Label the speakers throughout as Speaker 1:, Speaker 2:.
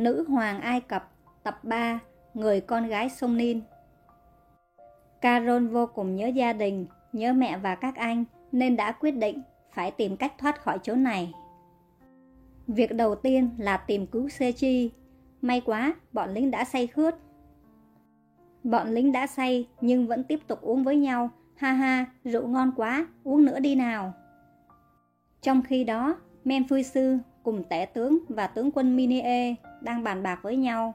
Speaker 1: Nữ hoàng Ai Cập Tập 3 Người con gái sông Nin Carol vô cùng nhớ gia đình, nhớ mẹ và các anh nên đã quyết định phải tìm cách thoát khỏi chỗ này. Việc đầu tiên là tìm cứu Sechi. May quá, bọn lính đã say khướt. Bọn lính đã say nhưng vẫn tiếp tục uống với nhau. Ha ha, rượu ngon quá, uống nữa đi nào. Trong khi đó, Men Sư cùng tể tướng và tướng quân Minie đang bàn bạc với nhau.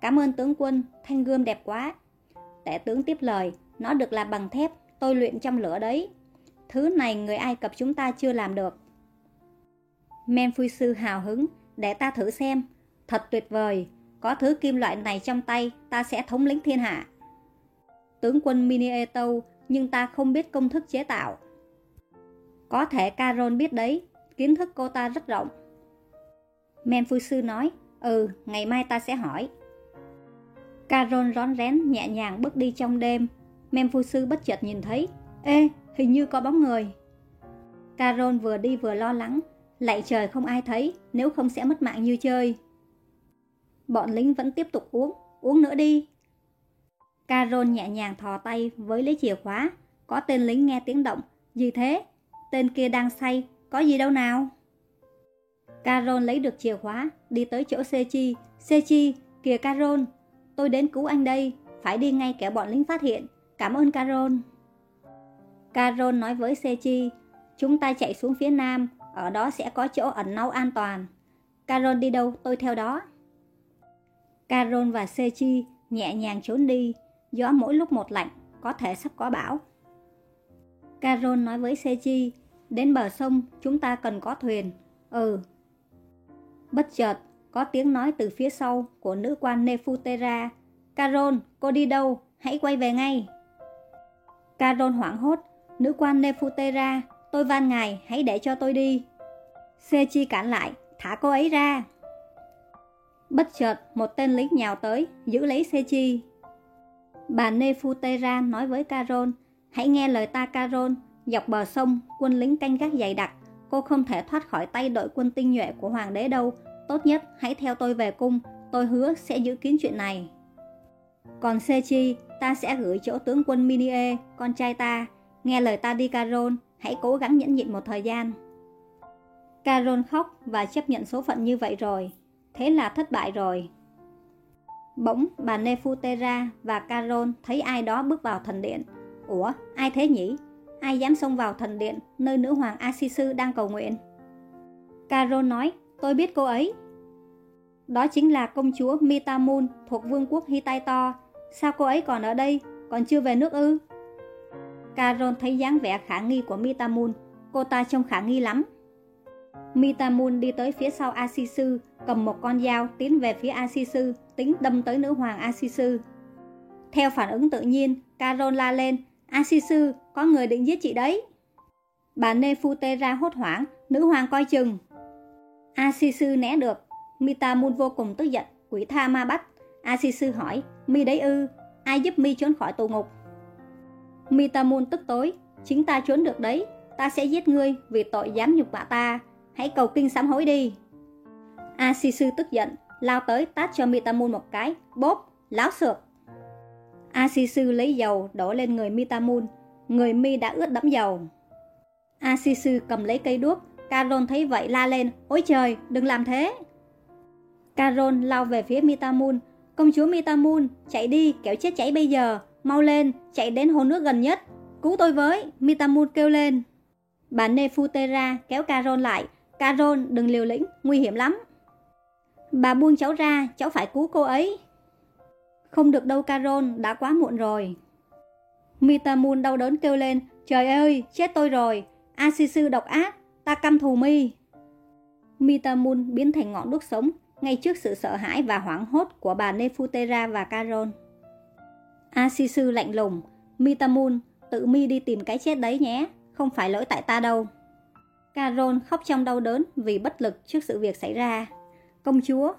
Speaker 1: Cảm ơn tướng quân, thanh gươm đẹp quá. Tể tướng tiếp lời, nó được làm bằng thép, tôi luyện trong lửa đấy. Thứ này người Ai Cập chúng ta chưa làm được. Men Phui Sư hào hứng, để ta thử xem. Thật tuyệt vời, có thứ kim loại này trong tay, ta sẽ thống lĩnh thiên hạ. Tướng quân Minieto, nhưng ta không biết công thức chế tạo. Có thể Caron biết đấy, kiến thức cô ta rất rộng. Men Phu Sư nói, ừ, ngày mai ta sẽ hỏi. Caron rón rén nhẹ nhàng bước đi trong đêm. Men Sư bất chợt nhìn thấy, ê, hình như có bóng người. Caron vừa đi vừa lo lắng, lạy trời không ai thấy, nếu không sẽ mất mạng như chơi. Bọn lính vẫn tiếp tục uống, uống nữa đi. Caron nhẹ nhàng thò tay với lấy chìa khóa, có tên lính nghe tiếng động, gì thế? Tên kia đang say, có gì đâu nào? Carol lấy được chìa khóa, đi tới chỗ Sechi. Sechi, kìa Carol, tôi đến cứu anh đây, phải đi ngay kẻo bọn lính phát hiện. Cảm ơn Carol. Carol nói với Sechi, chúng ta chạy xuống phía nam, ở đó sẽ có chỗ ẩn náu an toàn. Carol đi đâu, tôi theo đó. Carol và Sechi nhẹ nhàng trốn đi, gió mỗi lúc một lạnh, có thể sắp có bão. Carol nói với Sechi, đến bờ sông chúng ta cần có thuyền. Ừ, Bất chợt, có tiếng nói từ phía sau của nữ quan Nefutera. Carol, cô đi đâu? Hãy quay về ngay. Carol hoảng hốt. Nữ quan Nefutera, tôi van ngài, hãy để cho tôi đi. Sechi cản lại, thả cô ấy ra. Bất chợt, một tên lính nhào tới, giữ lấy Sechi. Bà Nefutera nói với Carol, hãy nghe lời ta Carol, dọc bờ sông, quân lính canh gác dày đặc, cô không thể thoát khỏi tay đội quân tinh nhuệ của hoàng đế đâu, Tốt nhất hãy theo tôi về cung, tôi hứa sẽ giữ kín chuyện này. Còn Sechi, ta sẽ gửi chỗ tướng quân Minie, con trai ta. Nghe lời ta đi Carol, hãy cố gắng nhẫn nhịn một thời gian. Carol khóc và chấp nhận số phận như vậy rồi. Thế là thất bại rồi. Bỗng bà Nefutera và Carol thấy ai đó bước vào thần điện. Ủa, ai thế nhỉ? Ai dám xông vào thần điện nơi nữ hoàng Asisu đang cầu nguyện? Carol nói, Tôi biết cô ấy. Đó chính là công chúa Mitamun thuộc vương quốc Hittito. Sao cô ấy còn ở đây, còn chưa về nước ư? Carol thấy dáng vẻ khả nghi của Mitamun, cô ta trông khả nghi lắm. Mitamun đi tới phía sau Asisu, cầm một con dao tiến về phía Asisu, tính đâm tới nữ hoàng Asisu. Theo phản ứng tự nhiên, Carol la lên, Asisu, có người định giết chị đấy. Bà Nefutera hốt hoảng, nữ hoàng coi chừng. Asisu né được. Mitamun vô cùng tức giận, quỷ tha ma bắt. Asisu hỏi, mi đấy ư, ai giúp mi trốn khỏi tù ngục? Mitamun tức tối, chính ta trốn được đấy, ta sẽ giết ngươi vì tội dám nhục mạ ta. Hãy cầu kinh sám hối đi. Asisu tức giận, lao tới tát cho Mitamun một cái, bóp, láo sượt. Asisu lấy dầu đổ lên người Mitamun, người mi đã ướt đẫm dầu. Asisu cầm lấy cây đuốc, Caron thấy vậy la lên, ôi trời, đừng làm thế. Caron lao về phía Mitamun, công chúa Mitamun, chạy đi, kéo chết cháy bây giờ, mau lên, chạy đến hồ nước gần nhất, cứu tôi với, Mitamun kêu lên. Bà Nefutera kéo Caron lại, Caron đừng liều lĩnh, nguy hiểm lắm. Bà buông cháu ra, cháu phải cứu cô ấy. Không được đâu Carol, đã quá muộn rồi. Mita Moon đau đớn kêu lên, trời ơi, chết tôi rồi, Asisu độc ác, Ta căm thù mi. Mitamun biến thành ngọn đuốc sống ngay trước sự sợ hãi và hoảng hốt của bà Nefutera và Carol. Asisu lạnh lùng, Mita Moon, tự mi đi tìm cái chết đấy nhé, không phải lỗi tại ta đâu. Carol khóc trong đau đớn vì bất lực trước sự việc xảy ra. Công chúa.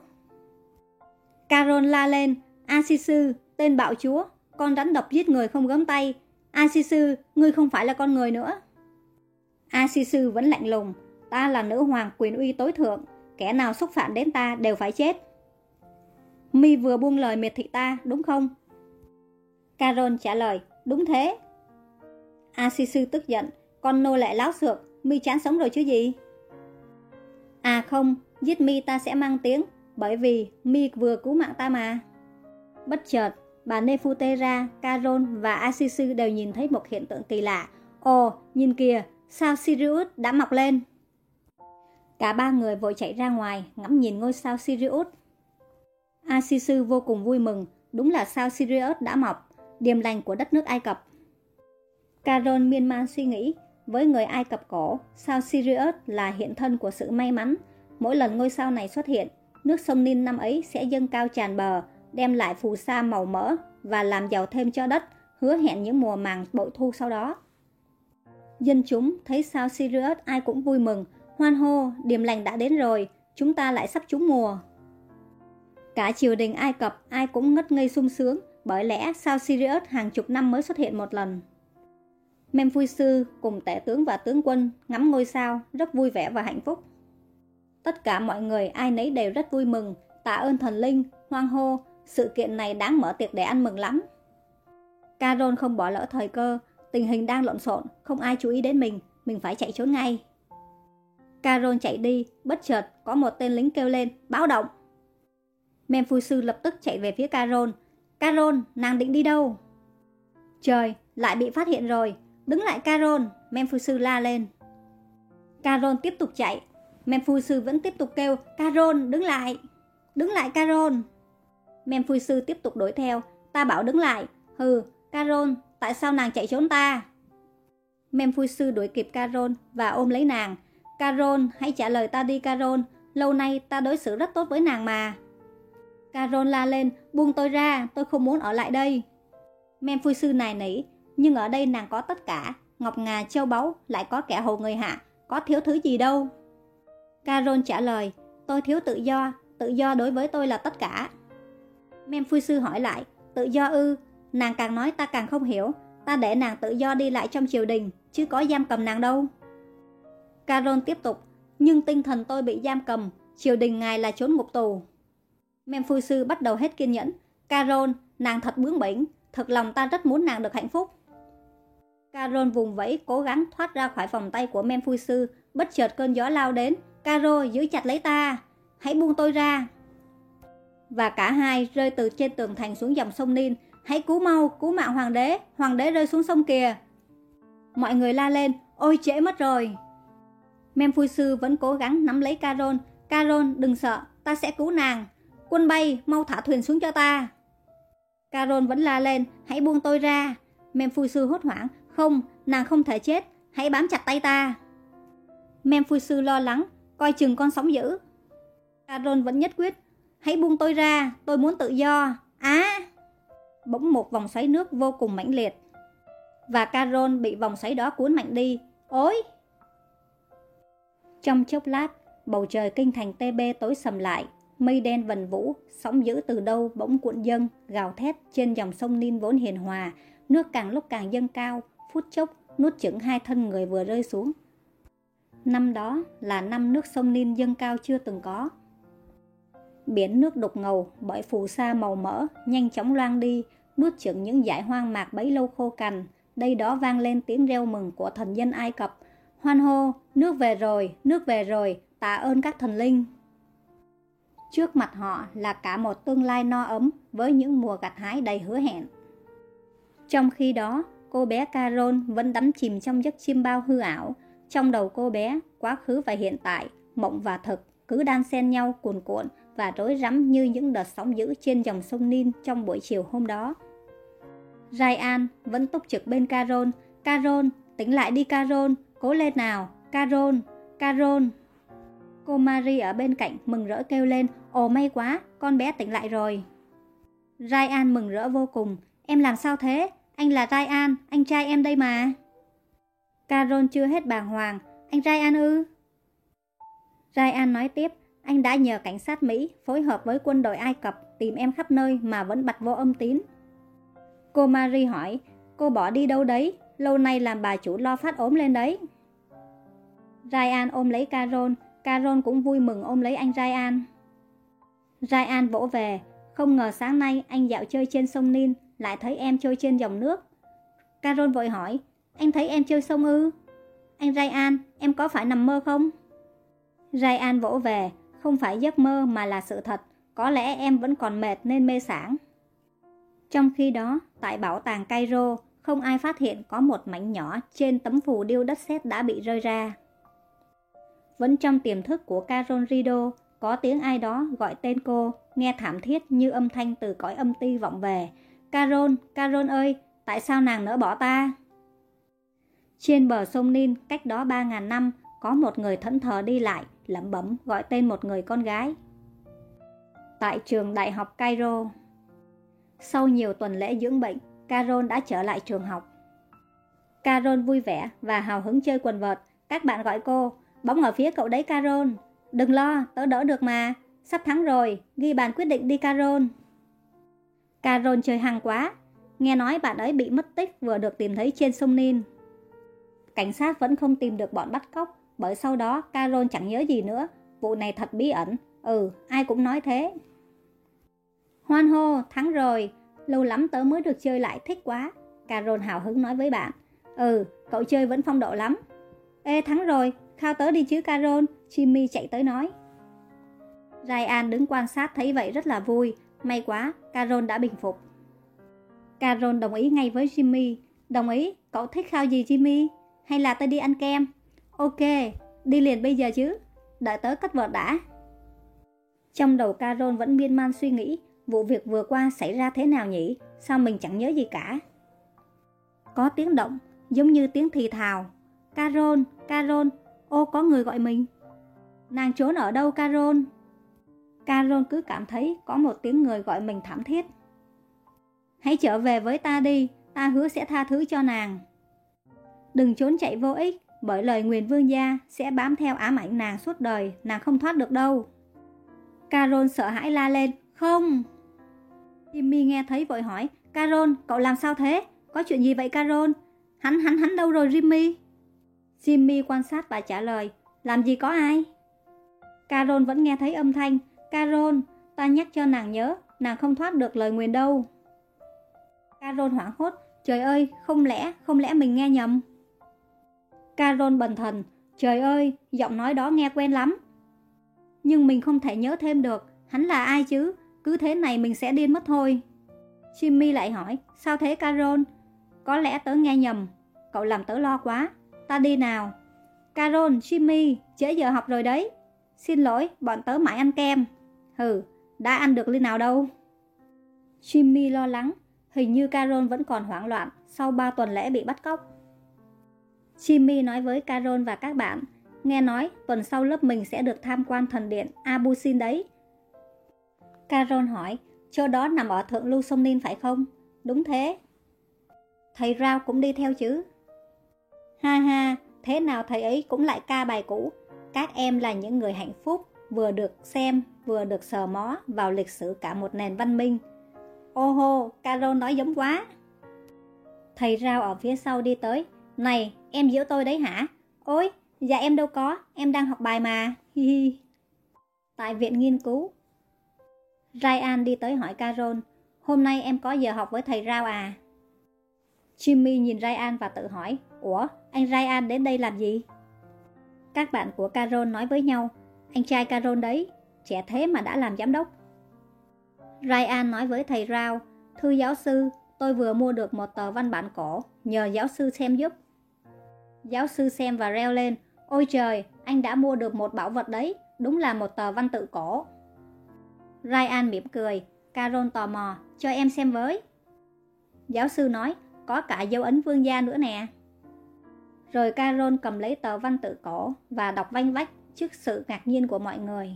Speaker 1: Carol la lên, Asisu, tên bạo chúa, con rắn độc giết người không gấm tay. Asisu, ngươi không phải là con người nữa. Asisu Sư vẫn lạnh lùng, ta là nữ hoàng quyền uy tối thượng, kẻ nào xúc phạm đến ta đều phải chết. Mi vừa buông lời miệt thị ta, đúng không? Carol trả lời, đúng thế. Asisu tức giận, con nô lệ láo xược, Mi chán sống rồi chứ gì? À không, giết Mi ta sẽ mang tiếng, bởi vì Mi vừa cứu mạng ta mà. Bất chợt, bà Nefutera, Carol và Asisu đều nhìn thấy một hiện tượng kỳ lạ. Ồ, nhìn kìa, sao Sirius đã mọc lên? Cả ba người vội chạy ra ngoài, ngắm nhìn ngôi sao Sirius. Asisu vô cùng vui mừng, đúng là sao Sirius đã mọc, điềm lành của đất nước Ai Cập. Carol miên man suy nghĩ, với người Ai Cập cổ, sao Sirius là hiện thân của sự may mắn. Mỗi lần ngôi sao này xuất hiện, nước sông Nin năm ấy sẽ dâng cao tràn bờ, đem lại phù sa màu mỡ và làm giàu thêm cho đất, hứa hẹn những mùa màng bội thu sau đó. Dân chúng thấy sao Sirius ai cũng vui mừng, hoan hô, điểm lành đã đến rồi, chúng ta lại sắp trúng mùa. Cả triều đình Ai Cập ai cũng ngất ngây sung sướng, bởi lẽ sao Sirius hàng chục năm mới xuất hiện một lần. Sư cùng tể tướng và tướng quân ngắm ngôi sao rất vui vẻ và hạnh phúc. Tất cả mọi người ai nấy đều rất vui mừng, tạ ơn thần linh, hoang hô, sự kiện này đáng mở tiệc để ăn mừng lắm. Carol không bỏ lỡ thời cơ, tình hình đang lộn xộn, không ai chú ý đến mình, mình phải chạy trốn ngay. Carol chạy đi, bất chợt có một tên lính kêu lên, báo động. Memphui sư lập tức chạy về phía Carol. Carol, nàng định đi đâu? Trời, lại bị phát hiện rồi, Đứng lại Carol, Memphui sư la lên. Carol tiếp tục chạy. Memphui sư vẫn tiếp tục kêu, Carol, đứng lại. Đứng lại Carol. Memphui sư tiếp tục đuổi theo. Ta bảo đứng lại. Hừ, Carol, tại sao nàng chạy trốn ta? Memphui sư đuổi kịp Carol và ôm lấy nàng. Carol, hãy trả lời ta đi Carol. Lâu nay ta đối xử rất tốt với nàng mà. Carol la lên, buông tôi ra, tôi không muốn ở lại đây. Memphui sư nài nỉ, nhưng ở đây nàng có tất cả, ngọc ngà châu báu, lại có kẻ hồ người hạ, có thiếu thứ gì đâu. Carol trả lời, tôi thiếu tự do, tự do đối với tôi là tất cả. Memphui sư hỏi lại, tự do ư, nàng càng nói ta càng không hiểu, ta để nàng tự do đi lại trong triều đình, chứ có giam cầm nàng đâu. Caron tiếp tục, nhưng tinh thần tôi bị giam cầm, triều đình ngài là trốn ngục tù. Memphui sư bắt đầu hết kiên nhẫn, Caron, nàng thật bướng bỉnh, thật lòng ta rất muốn nàng được hạnh phúc. Caron vùng vẫy cố gắng thoát ra khỏi vòng tay của Memphui sư, bất chợt cơn gió lao đến. Caro giữ chặt lấy ta, hãy buông tôi ra. Và cả hai rơi từ trên tường thành xuống dòng sông Nin. Hãy cứu mau, cứu mạng hoàng đế, hoàng đế rơi xuống sông kìa. Mọi người la lên, ôi trễ mất rồi. Memphui sư vẫn cố gắng nắm lấy caron caron đừng sợ, ta sẽ cứu nàng. Quân bay, mau thả thuyền xuống cho ta. caron vẫn la lên, hãy buông tôi ra. Memphui sư hốt hoảng, không, nàng không thể chết, hãy bám chặt tay ta. Mem sư lo lắng, coi chừng con sóng dữ. Caron vẫn nhất quyết, hãy buông tôi ra, tôi muốn tự do. Á! Bỗng một vòng xoáy nước vô cùng mãnh liệt. Và Caron bị vòng xoáy đó cuốn mạnh đi. Ôi! Trong chốc lát, bầu trời kinh thành TB tối sầm lại. Mây đen vần vũ, sóng dữ từ đâu bỗng cuộn dâng, gào thét trên dòng sông Nin vốn hiền hòa. Nước càng lúc càng dâng cao, phút chốc nuốt chửng hai thân người vừa rơi xuống. Năm đó là năm nước sông Nin dâng cao chưa từng có. Biển nước đục ngầu bởi phù sa màu mỡ nhanh chóng loang đi, nuốt chửng những dải hoang mạc bấy lâu khô cằn. Đây đó vang lên tiếng reo mừng của thần dân Ai Cập. Hoan hô, nước về rồi, nước về rồi, tạ ơn các thần linh. Trước mặt họ là cả một tương lai no ấm với những mùa gặt hái đầy hứa hẹn. Trong khi đó, cô bé Carol vẫn đắm chìm trong giấc chiêm bao hư ảo. Trong đầu cô bé, quá khứ và hiện tại, mộng và thực cứ đan xen nhau cuồn cuộn và rối rắm như những đợt sóng dữ trên dòng sông Nin trong buổi chiều hôm đó. Ryan vẫn túc trực bên Carol. Carol, tỉnh lại đi Carol, cố lên nào, Carol, Carol. Cô Marie ở bên cạnh mừng rỡ kêu lên, ồ may quá, con bé tỉnh lại rồi. Ryan mừng rỡ vô cùng, em làm sao thế? Anh là Ryan, anh trai em đây mà. Carol chưa hết bàng hoàng. Anh Ryan ư? Ryan nói tiếp, anh đã nhờ cảnh sát Mỹ phối hợp với quân đội Ai Cập tìm em khắp nơi mà vẫn bật vô âm tín. Cô Marie hỏi, cô bỏ đi đâu đấy? Lâu nay làm bà chủ lo phát ốm lên đấy. Ryan ôm lấy Carol, Carol cũng vui mừng ôm lấy anh Ryan. Ryan vỗ về, Không ngờ sáng nay anh dạo chơi trên sông Nin, lại thấy em trôi trên dòng nước. Carol vội hỏi, anh thấy em chơi sông ư? Anh Ryan, em có phải nằm mơ không? Ryan vỗ về, không phải giấc mơ mà là sự thật. Có lẽ em vẫn còn mệt nên mê sảng. Trong khi đó, tại bảo tàng Cairo, không ai phát hiện có một mảnh nhỏ trên tấm phù điêu đất sét đã bị rơi ra. Vẫn trong tiềm thức của Carol Rido, có tiếng ai đó gọi tên cô, nghe thảm thiết như âm thanh từ cõi âm ti vọng về. Carol, Carol ơi, tại sao nàng nỡ bỏ ta? Trên bờ sông Nin, cách đó 3.000 năm, có một người thẫn thờ đi lại, lẩm bẩm gọi tên một người con gái. Tại trường đại học Cairo Sau nhiều tuần lễ dưỡng bệnh, Carol đã trở lại trường học. Carol vui vẻ và hào hứng chơi quần vợt. Các bạn gọi cô, bóng ở phía cậu đấy Carol. Đừng lo, tớ đỡ được mà. Sắp thắng rồi, ghi bàn quyết định đi Carol. Carol chơi hăng quá. Nghe nói bạn ấy bị mất tích vừa được tìm thấy trên sông Nin. Cảnh sát vẫn không tìm được bọn bắt cóc, bởi sau đó Carol chẳng nhớ gì nữa. Vụ này thật bí ẩn. Ừ, ai cũng nói thế. Hoan hô, thắng rồi. Lâu lắm tớ mới được chơi lại thích quá. Carol hào hứng nói với bạn. Ừ, cậu chơi vẫn phong độ lắm. Ê, thắng rồi, khao tớ đi chứ Carol. Jimmy chạy tới nói. Ryan đứng quan sát thấy vậy rất là vui. May quá, Carol đã bình phục. Carol đồng ý ngay với Jimmy. Đồng ý, cậu thích khao gì Jimmy? Hay là tớ đi ăn kem? Ok, đi liền bây giờ chứ. Đợi tớ cất vợt đã. Trong đầu Carol vẫn miên man suy nghĩ vụ việc vừa qua xảy ra thế nào nhỉ? Sao mình chẳng nhớ gì cả? Có tiếng động, giống như tiếng thì thào. Carol, Carol, ô có người gọi mình. Nàng trốn ở đâu Carol? Carol cứ cảm thấy có một tiếng người gọi mình thảm thiết. Hãy trở về với ta đi, ta hứa sẽ tha thứ cho nàng. Đừng trốn chạy vô ích, bởi lời nguyền vương gia sẽ bám theo ám ảnh nàng suốt đời, nàng không thoát được đâu. Carol sợ hãi la lên, không! Jimmy nghe thấy vội hỏi, Carol, cậu làm sao thế? Có chuyện gì vậy Carol? Hắn, hắn, hắn đâu rồi Jimmy? Jimmy quan sát và trả lời, làm gì có ai? Carol vẫn nghe thấy âm thanh, Carol, ta nhắc cho nàng nhớ, nàng không thoát được lời nguyền đâu. Carol hoảng hốt, trời ơi, không lẽ, không lẽ mình nghe nhầm? Carol bần thần, trời ơi, giọng nói đó nghe quen lắm. Nhưng mình không thể nhớ thêm được, hắn là ai chứ, cứ thế này mình sẽ điên mất thôi. Jimmy lại hỏi, sao thế Carol? Có lẽ tớ nghe nhầm, cậu làm tớ lo quá. Ta đi nào. Carol, Jimmy, trễ giờ học rồi đấy. Xin lỗi, bọn tớ mãi ăn kem. Hừ, đã ăn được ly nào đâu. Jimmy lo lắng, hình như Carol vẫn còn hoảng loạn sau 3 tuần lễ bị bắt cóc. Jimmy nói với Carol và các bạn, nghe nói tuần sau lớp mình sẽ được tham quan thần điện Abusin đấy. Carol hỏi, chỗ đó nằm ở thượng lưu sông Ninh phải không? Đúng thế. Thầy Rao cũng đi theo chứ? Ha ha, thế nào thầy ấy cũng lại ca bài cũ. Các em là những người hạnh phúc, vừa được xem, vừa được sờ mó vào lịch sử cả một nền văn minh. Ô hô, Carol nói giống quá. Thầy Rao ở phía sau đi tới. Này, em giễu tôi đấy hả? Ôi, dạ em đâu có, em đang học bài mà. Hi hi. Tại viện nghiên cứu, Ryan đi tới hỏi Carol, hôm nay em có giờ học với thầy Rao à? Jimmy nhìn Ryan và tự hỏi, Ủa, anh Ryan đến đây làm gì? Các bạn của Carol nói với nhau, anh trai Carol đấy, trẻ thế mà đã làm giám đốc. Ryan nói với thầy Rao, Thưa giáo sư, tôi vừa mua được một tờ văn bản cổ, nhờ giáo sư xem giúp. Giáo sư xem và reo lên, Ôi trời, anh đã mua được một bảo vật đấy, đúng là một tờ văn tự cổ. Ryan mỉm cười, Carol tò mò, cho em xem với. Giáo sư nói, có cả dấu ấn vương gia nữa nè. Rồi Carol cầm lấy tờ văn tự cổ và đọc vanh vách trước sự ngạc nhiên của mọi người.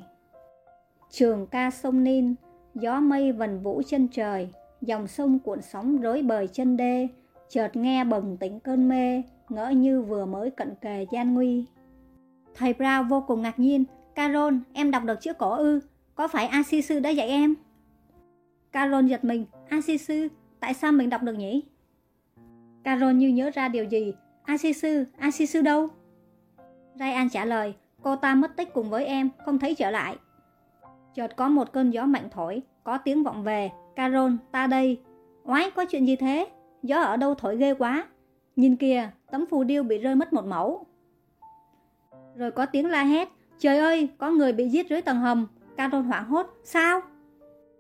Speaker 1: Trường ca sông Nin, gió mây vần vũ chân trời, dòng sông cuộn sóng rối bời chân đê, chợt nghe bừng tỉnh cơn mê, ngỡ như vừa mới cận kề gian nguy. Thầy Brown vô cùng ngạc nhiên, Carol, em đọc được chữ cổ ư, có phải Asisu đã dạy em? Carol giật mình, Asisu, tại sao mình đọc được nhỉ? Carol như nhớ ra điều gì, Asisu, Asisu đâu? Ryan trả lời, cô ta mất tích cùng với em, không thấy trở lại. Chợt có một cơn gió mạnh thổi, có tiếng vọng về, Carol, ta đây. Oái, có chuyện gì thế? Gió ở đâu thổi ghê quá. Nhìn kìa, tấm phù điêu bị rơi mất một mẫu. Rồi có tiếng la hét, trời ơi, có người bị giết dưới tầng hầm. caron hoảng hốt, sao?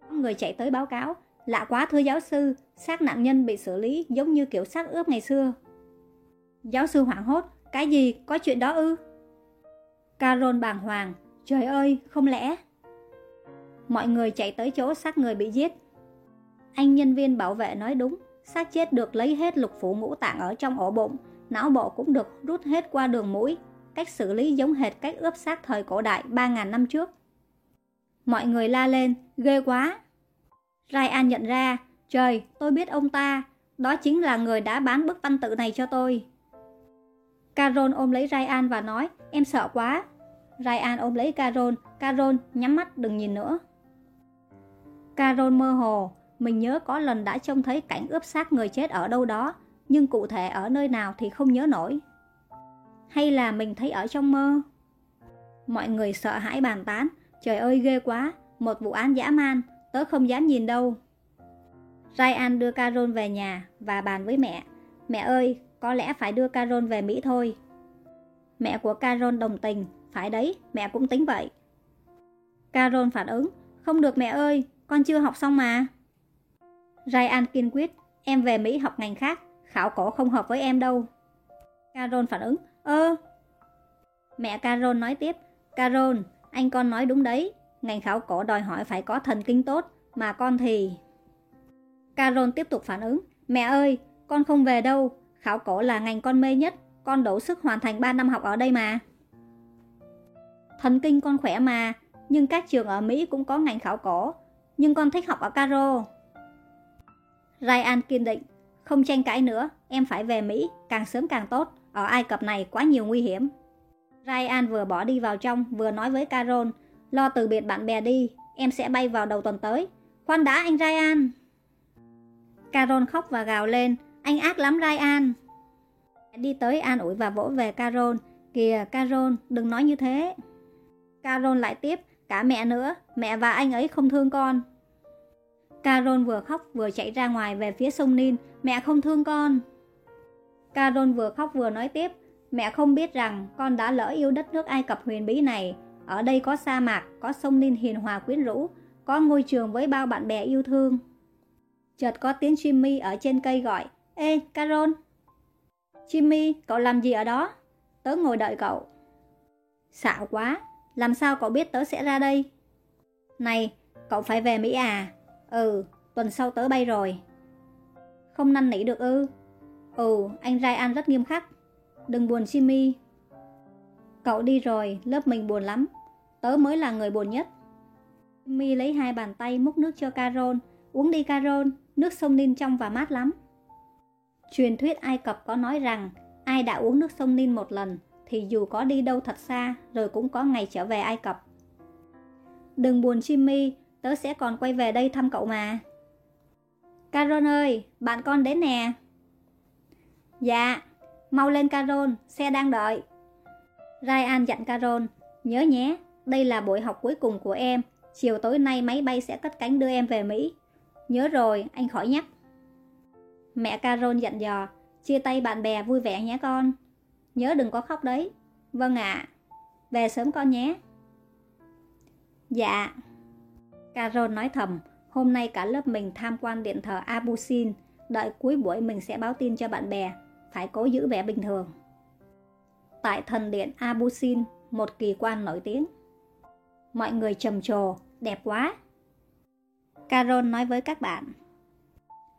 Speaker 1: Có người chạy tới báo cáo, lạ quá thưa giáo sư, xác nạn nhân bị xử lý giống như kiểu xác ướp ngày xưa. Giáo sư hoảng hốt, cái gì, có chuyện đó ư? Caron bàng hoàng, trời ơi, không lẽ... Mọi người chạy tới chỗ xác người bị giết. Anh nhân viên bảo vệ nói đúng, xác chết được lấy hết lục phủ ngũ tạng ở trong ổ bụng, não bộ cũng được rút hết qua đường mũi, cách xử lý giống hệt cách ướp xác thời cổ đại 3.000 năm trước. Mọi người la lên, ghê quá. Ryan nhận ra, trời, tôi biết ông ta, đó chính là người đã bán bức văn tự này cho tôi. Carol ôm lấy Ryan và nói, em sợ quá. Ryan ôm lấy Carol, Carol nhắm mắt đừng nhìn nữa. Carol mơ hồ, mình nhớ có lần đã trông thấy cảnh ướp xác người chết ở đâu đó, nhưng cụ thể ở nơi nào thì không nhớ nổi. Hay là mình thấy ở trong mơ? Mọi người sợ hãi bàn tán, trời ơi ghê quá, một vụ án dã man, tớ không dám nhìn đâu. Ryan đưa Carol về nhà và bàn với mẹ. Mẹ ơi, có lẽ phải đưa Carol về Mỹ thôi. Mẹ của Carol đồng tình, phải đấy, mẹ cũng tính vậy. Carol phản ứng, không được mẹ ơi, con chưa học xong mà. Ryan kiên quyết, em về Mỹ học ngành khác, khảo cổ không hợp với em đâu. Carol phản ứng, ơ. Mẹ Carol nói tiếp, Carol, anh con nói đúng đấy, ngành khảo cổ đòi hỏi phải có thần kinh tốt, mà con thì... Carol tiếp tục phản ứng, mẹ ơi, con không về đâu, khảo cổ là ngành con mê nhất, con đủ sức hoàn thành 3 năm học ở đây mà. Thần kinh con khỏe mà, nhưng các trường ở Mỹ cũng có ngành khảo cổ, nhưng con thích học ở Caro. Ryan kiên định, không tranh cãi nữa, em phải về Mỹ, càng sớm càng tốt, ở Ai Cập này quá nhiều nguy hiểm. Ryan vừa bỏ đi vào trong, vừa nói với Carol, lo từ biệt bạn bè đi, em sẽ bay vào đầu tuần tới. Khoan đã anh Ryan. Carol khóc và gào lên, anh ác lắm Ryan. Đi tới an ủi và vỗ về Carol, kìa Carol, đừng nói như thế. Carol lại tiếp, cả mẹ nữa, mẹ và anh ấy không thương con. Carol vừa khóc vừa chạy ra ngoài về phía sông Nin, mẹ không thương con. Carol vừa khóc vừa nói tiếp, mẹ không biết rằng con đã lỡ yêu đất nước Ai Cập huyền bí này. Ở đây có sa mạc, có sông Nin hiền hòa quyến rũ, có ngôi trường với bao bạn bè yêu thương. Chợt có tiếng Jimmy ở trên cây gọi, Ê, Carol! Jimmy, cậu làm gì ở đó? Tớ ngồi đợi cậu. Xạo quá, làm sao cậu biết tớ sẽ ra đây? Này, cậu phải về Mỹ à? Ừ, tuần sau tớ bay rồi. Không năn nỉ được ư? Ừ, anh Ryan rất nghiêm khắc. Đừng buồn Jimmy. Cậu đi rồi, lớp mình buồn lắm. Tớ mới là người buồn nhất. Jimmy lấy hai bàn tay múc nước cho Carol. Uống đi Carol, nước sông ninh trong và mát lắm. Truyền thuyết Ai Cập có nói rằng ai đã uống nước sông ninh một lần thì dù có đi đâu thật xa rồi cũng có ngày trở về Ai Cập. Đừng buồn Jimmy, tớ sẽ còn quay về đây thăm cậu mà. Carol ơi, bạn con đến nè. Dạ, mau lên Carol, xe đang đợi. Ryan dặn Carol, nhớ nhé, đây là buổi học cuối cùng của em, chiều tối nay máy bay sẽ cất cánh đưa em về Mỹ. Nhớ rồi, anh khỏi nhắc. Mẹ Carol dặn dò, chia tay bạn bè vui vẻ nhé con. Nhớ đừng có khóc đấy. Vâng ạ. Về sớm con nhé. Dạ. Carol nói thầm, hôm nay cả lớp mình tham quan điện thờ Abusin, đợi cuối buổi mình sẽ báo tin cho bạn bè, phải cố giữ vẻ bình thường. Tại thần điện Abusin, một kỳ quan nổi tiếng. Mọi người trầm trồ, đẹp quá. Carol nói với các bạn.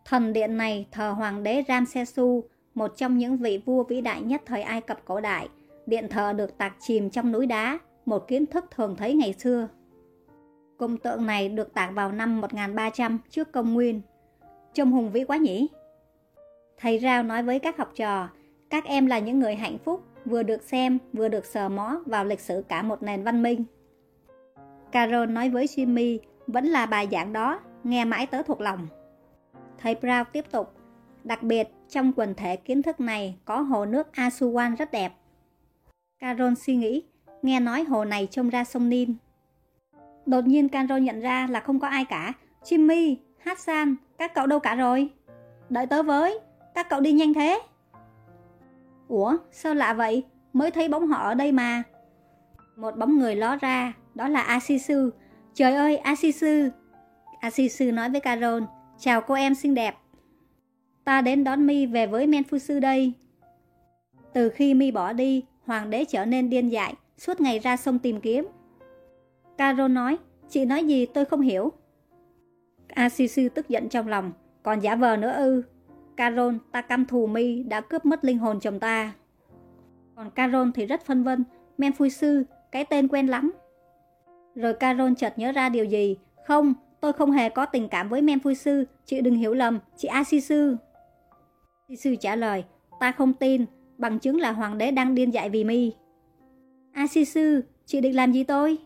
Speaker 1: Thần điện này thờ hoàng đế Ramsesu, một trong những vị vua vĩ đại nhất thời Ai Cập cổ đại. Điện thờ được tạc chìm trong núi đá, một kiến thức thường thấy ngày xưa. Cung tượng này được tạc vào năm 1300 trước công nguyên. Trông hùng vĩ quá nhỉ? Thầy Rao nói với các học trò, các em là những người hạnh phúc, vừa được xem, vừa được sờ mó vào lịch sử cả một nền văn minh. Carol nói với Jimmy, vẫn là bài giảng đó, nghe mãi tớ thuộc lòng. Thầy Brown tiếp tục, đặc biệt trong quần thể kiến thức này có hồ nước Asuwan rất đẹp. Carol suy nghĩ, nghe nói hồ này trông ra sông Nin. Đột nhiên Carol nhận ra là không có ai cả. Jimmy, Hassan, các cậu đâu cả rồi? Đợi tớ với, các cậu đi nhanh thế. Ủa, sao lạ vậy? Mới thấy bóng họ ở đây mà. Một bóng người ló ra, đó là Asisu. Trời ơi, Asisu! Asisu nói với Carol, chào cô em xinh đẹp. Ta đến đón Mi về với Menfusu đây. Từ khi Mi bỏ đi, hoàng đế trở nên điên dại, suốt ngày ra sông tìm kiếm. Carol nói, chị nói gì tôi không hiểu. Asisu tức giận trong lòng, còn giả vờ nữa ư. Carol, ta căm thù Mi đã cướp mất linh hồn chồng ta. Còn Carol thì rất phân vân, sư cái tên quen lắm. Rồi Carol chợt nhớ ra điều gì. Không, tôi không hề có tình cảm với sư chị đừng hiểu lầm, chị Asisu. Asisu trả lời, ta không tin, bằng chứng là hoàng đế đang điên dại vì mi. Asisu, chị định làm gì tôi?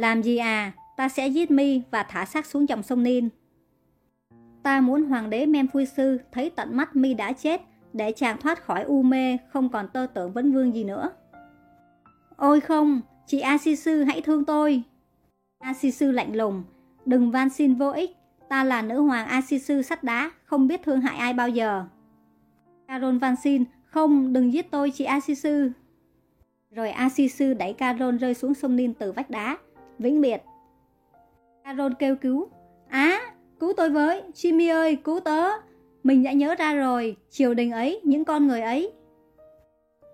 Speaker 1: Làm gì à, ta sẽ giết mi và thả xác xuống dòng sông Nin. Ta muốn hoàng đế Menfusu thấy tận mắt mi đã chết để chàng thoát khỏi u mê không còn tơ tưởng vấn vương gì nữa. Ôi không, chị Asisu hãy thương tôi. Asisu lạnh lùng, đừng van xin vô ích, ta là nữ hoàng Asisu sắt đá, không biết thương hại ai bao giờ. Carol van xin, không, đừng giết tôi chị Asisu. Rồi Asisu đẩy Carol rơi xuống sông Nin từ vách đá, vĩnh biệt. Carol kêu cứu, á, cứu tôi với, Jimmy ơi, cứu tớ. Mình đã nhớ ra rồi, triều đình ấy, những con người ấy.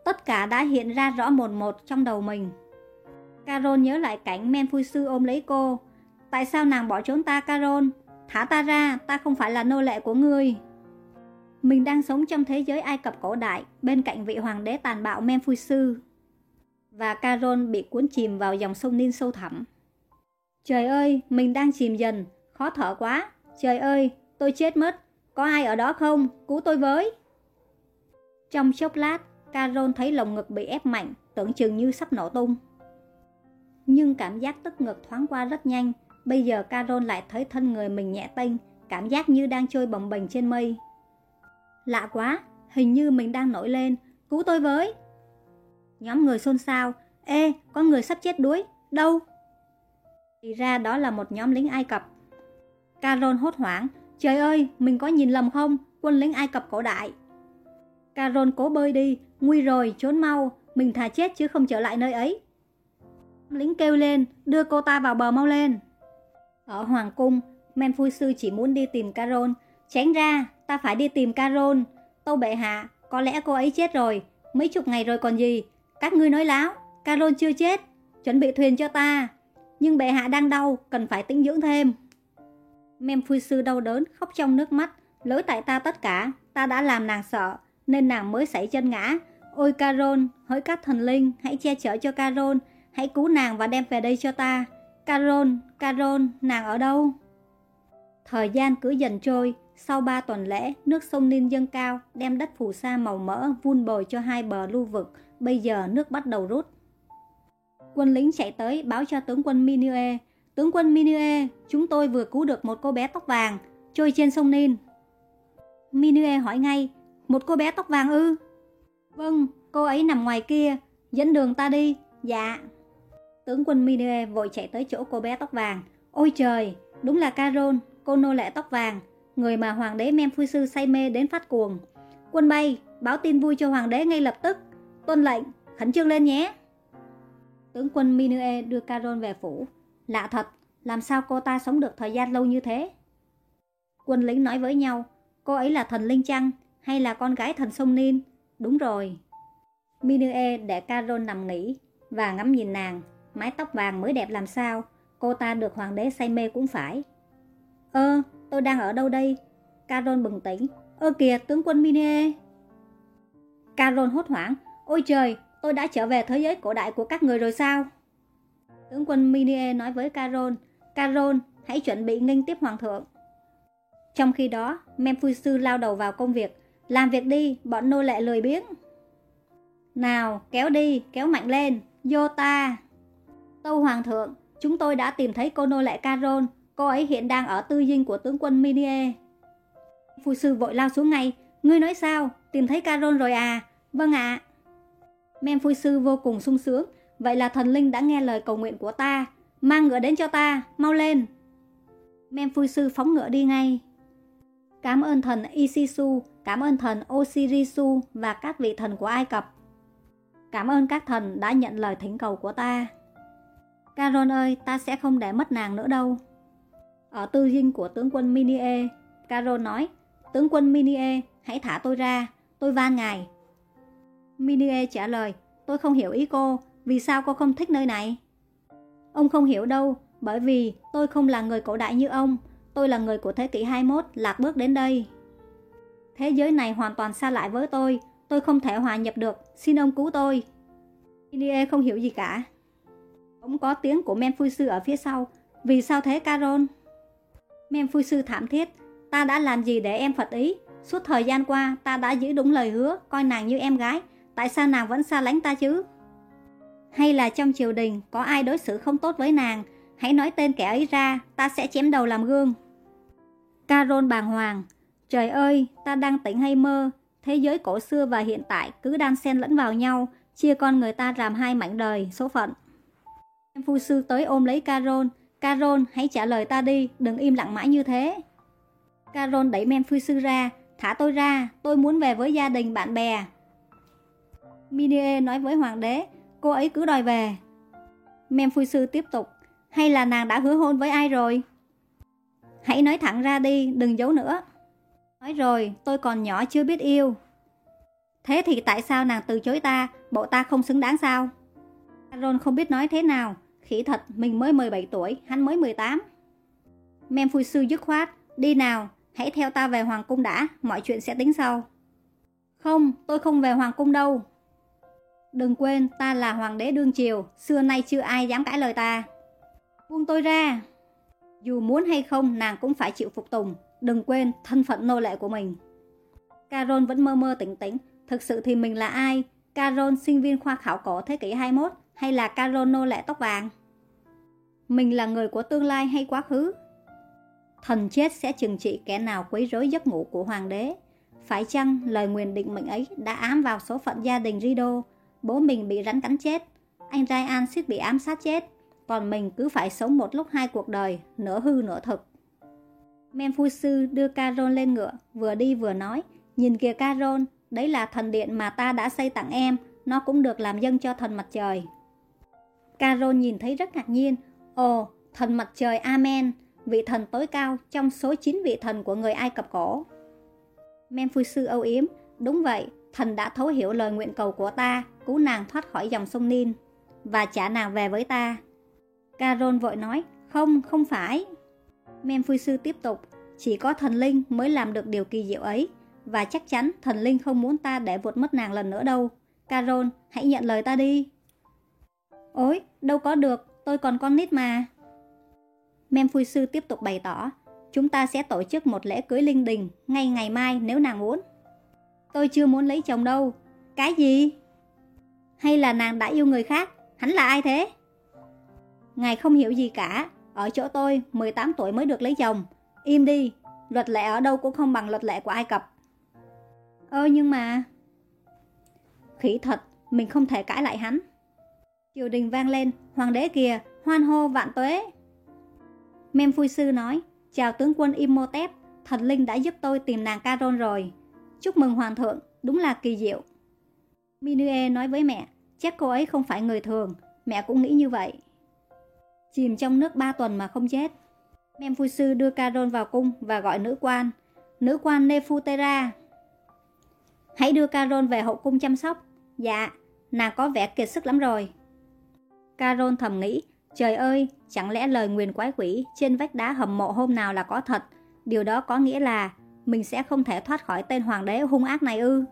Speaker 1: Tất cả đã hiện ra rõ một một trong đầu mình. Carol nhớ lại cảnh sư ôm lấy cô. Tại sao nàng bỏ trốn ta Carol? Thả ta ra, ta không phải là nô lệ của ngươi. Mình đang sống trong thế giới Ai Cập cổ đại, bên cạnh vị hoàng đế tàn bạo sư Và Carol bị cuốn chìm vào dòng sông Nin sâu thẳm. Trời ơi, mình đang chìm dần, khó thở quá. Trời ơi, tôi chết mất. Có ai ở đó không? Cứu tôi với. Trong chốc lát, Carol thấy lồng ngực bị ép mạnh, tưởng chừng như sắp nổ tung. Nhưng cảm giác tức ngực thoáng qua rất nhanh, bây giờ Carol lại thấy thân người mình nhẹ tênh, cảm giác như đang trôi bồng bềnh trên mây. Lạ quá, hình như mình đang nổi lên, cứu tôi với. Nhóm người xôn xao, ê, có người sắp chết đuối, đâu? Thì ra đó là một nhóm lính Ai Cập. Carol hốt hoảng, trời ơi, mình có nhìn lầm không, quân lính Ai Cập cổ đại. Carol cố bơi đi, nguy rồi, trốn mau, mình thà chết chứ không trở lại nơi ấy. Lính kêu lên, đưa cô ta vào bờ mau lên. Ở Hoàng Cung, Men Phu Sư chỉ muốn đi tìm Carol. Tránh ra, ta phải đi tìm Carol. Tâu bệ hạ, có lẽ cô ấy chết rồi, mấy chục ngày rồi còn gì. Các ngươi nói láo, Carol chưa chết, chuẩn bị thuyền cho ta. Nhưng bệ hạ đang đau, cần phải tĩnh dưỡng thêm. Mem Sư đau đớn, khóc trong nước mắt. Lỗi tại ta tất cả, ta đã làm nàng sợ, nên nàng mới xảy chân ngã. Ôi Caron hỡi các thần linh, hãy che chở cho Caron hãy cứu nàng và đem về đây cho ta. Caron Caron nàng ở đâu? Thời gian cứ dần trôi, sau ba tuần lễ, nước sông Ninh dâng cao, đem đất phù sa màu mỡ vun bồi cho hai bờ lưu vực, bây giờ nước bắt đầu rút. Quân lính chạy tới báo cho tướng quân Minue, tướng quân Minue, chúng tôi vừa cứu được một cô bé tóc vàng, trôi trên sông Ninh. Minue hỏi ngay, một cô bé tóc vàng ư? Vâng, cô ấy nằm ngoài kia, dẫn đường ta đi, dạ. Tướng quân Minue vội chạy tới chỗ cô bé tóc vàng. Ôi trời, đúng là Carol, cô nô lệ tóc vàng, người mà hoàng đế Sư say mê đến phát cuồng. Quân bay, báo tin vui cho hoàng đế ngay lập tức. Tuân lệnh, khẩn trương lên nhé. Tướng quân Minue đưa Caron về phủ. Lạ thật, làm sao cô ta sống được thời gian lâu như thế? Quân lính nói với nhau, cô ấy là thần linh chăng hay là con gái thần sông Nin? Đúng rồi. Minue để Caron nằm nghỉ và ngắm nhìn nàng mái tóc vàng mới đẹp làm sao, cô ta được hoàng đế say mê cũng phải. Ơ, tôi đang ở đâu đây? Caron bừng tỉnh. Ơ kìa, tướng quân Minue. Caron hốt hoảng. Ôi trời, tôi đã trở về thế giới cổ đại của các người rồi sao? Tướng quân Minie nói với Carol. Carol, hãy chuẩn bị nghênh tiếp hoàng thượng. Trong khi đó, Sư lao đầu vào công việc. Làm việc đi, bọn nô lệ lười biếng. Nào, kéo đi, kéo mạnh lên, vô ta. Tâu Hoàng thượng, chúng tôi đã tìm thấy cô nô lệ Carol, cô ấy hiện đang ở tư dinh của tướng quân Minie. Phu sư vội lao xuống ngay, ngươi nói sao, tìm thấy Carol rồi à? Vâng ạ. À. Men phu sư vô cùng sung sướng, vậy là thần linh đã nghe lời cầu nguyện của ta. Mang ngựa đến cho ta, mau lên. Memphui sư phóng ngựa đi ngay. Cảm ơn thần Isisu, cảm ơn thần Osirisu và các vị thần của Ai Cập. Cảm ơn các thần đã nhận lời thỉnh cầu của ta. Caron ơi, ta sẽ không để mất nàng nữa đâu. Ở tư dinh của tướng quân Minie, Caron nói, tướng quân Minie, hãy thả tôi ra, tôi van ngài. Minie trả lời, tôi không hiểu ý cô, vì sao cô không thích nơi này? Ông không hiểu đâu, bởi vì tôi không là người cổ đại như ông, tôi là người của thế kỷ 21 lạc bước đến đây. Thế giới này hoàn toàn xa lại với tôi, tôi không thể hòa nhập được, xin ông cứu tôi. Minie không hiểu gì cả. Ông có tiếng của Menphui sư ở phía sau, vì sao thế Carol? Menphui sư thảm thiết, ta đã làm gì để em phật ý? Suốt thời gian qua, ta đã giữ đúng lời hứa, coi nàng như em gái, tại sao nàng vẫn xa lánh ta chứ? Hay là trong triều đình có ai đối xử không tốt với nàng, hãy nói tên kẻ ấy ra, ta sẽ chém đầu làm gương. Carol bàng hoàng, trời ơi, ta đang tỉnh hay mơ, thế giới cổ xưa và hiện tại cứ đang xen lẫn vào nhau, chia con người ta làm hai mảnh đời, số phận. Em phu sư tới ôm lấy Carol, Carol hãy trả lời ta đi, đừng im lặng mãi như thế. Carol đẩy men phu sư ra, thả tôi ra, tôi muốn về với gia đình bạn bè. Minie nói với hoàng đế, cô ấy cứ đòi về. Men phu sư tiếp tục, hay là nàng đã hứa hôn với ai rồi? Hãy nói thẳng ra đi, đừng giấu nữa. Nói rồi, tôi còn nhỏ chưa biết yêu. Thế thì tại sao nàng từ chối ta, bộ ta không xứng đáng sao? Aaron không biết nói thế nào, khỉ thật mình mới 17 tuổi, hắn mới 18. Mem sư dứt khoát, đi nào, hãy theo ta về hoàng cung đã, mọi chuyện sẽ tính sau. Không, tôi không về hoàng cung đâu. Đừng quên, ta là hoàng đế đương triều, xưa nay chưa ai dám cãi lời ta. Buông tôi ra. Dù muốn hay không, nàng cũng phải chịu phục tùng. Đừng quên thân phận nô lệ của mình. Carol vẫn mơ mơ tỉnh tỉnh. Thực sự thì mình là ai? Carol sinh viên khoa khảo cổ thế kỷ 21 hay là Carol nô lệ tóc vàng? Mình là người của tương lai hay quá khứ? Thần chết sẽ trừng trị kẻ nào quấy rối giấc ngủ của hoàng đế. Phải chăng lời nguyền định mệnh ấy đã ám vào số phận gia đình Rido? Bố mình bị rắn cắn chết, anh Ryan suýt bị ám sát chết, còn mình cứ phải sống một lúc hai cuộc đời, nửa hư nửa thực. Memphui sư đưa Carol lên ngựa, vừa đi vừa nói, nhìn kìa Carol, đấy là thần điện mà ta đã xây tặng em, nó cũng được làm dân cho thần mặt trời. Carol nhìn thấy rất ngạc nhiên, ồ, thần mặt trời Amen, vị thần tối cao trong số 9 vị thần của người Ai Cập cổ. Memphui sư âu yếm, đúng vậy, thần đã thấu hiểu lời nguyện cầu của ta, cứu nàng thoát khỏi dòng sông Nin và trả nàng về với ta. Carol vội nói, không, không phải. Memphui sư tiếp tục, chỉ có thần linh mới làm được điều kỳ diệu ấy, và chắc chắn thần linh không muốn ta để vụt mất nàng lần nữa đâu. Carol, hãy nhận lời ta đi. Ôi, đâu có được, tôi còn con nít mà. Memphui sư tiếp tục bày tỏ, chúng ta sẽ tổ chức một lễ cưới linh đình ngay ngày mai nếu nàng muốn. Tôi chưa muốn lấy chồng đâu. Cái gì? Hay là nàng đã yêu người khác? Hắn là ai thế? Ngài không hiểu gì cả. Ở chỗ tôi, 18 tuổi mới được lấy chồng. Im đi, luật lệ ở đâu cũng không bằng luật lệ của Ai Cập. Ơ nhưng mà... Khỉ thật, mình không thể cãi lại hắn. Triều đình vang lên, hoàng đế kìa, hoan hô vạn tuế. Mem Sư nói, chào tướng quân Imhotep, thần linh đã giúp tôi tìm nàng Caron rồi. Chúc mừng hoàng thượng, đúng là kỳ diệu. Minue nói với mẹ, chắc cô ấy không phải người thường, mẹ cũng nghĩ như vậy. Chìm trong nước 3 tuần mà không chết. Mem Sư đưa Caron vào cung và gọi nữ quan, nữ quan Nefutera. Hãy đưa Caron về hậu cung chăm sóc. Dạ, nàng có vẻ kiệt sức lắm rồi. Caron thầm nghĩ, trời ơi, chẳng lẽ lời nguyền quái quỷ trên vách đá hầm mộ hôm nào là có thật. Điều đó có nghĩa là mình sẽ không thể thoát khỏi tên hoàng đế hung ác này ư.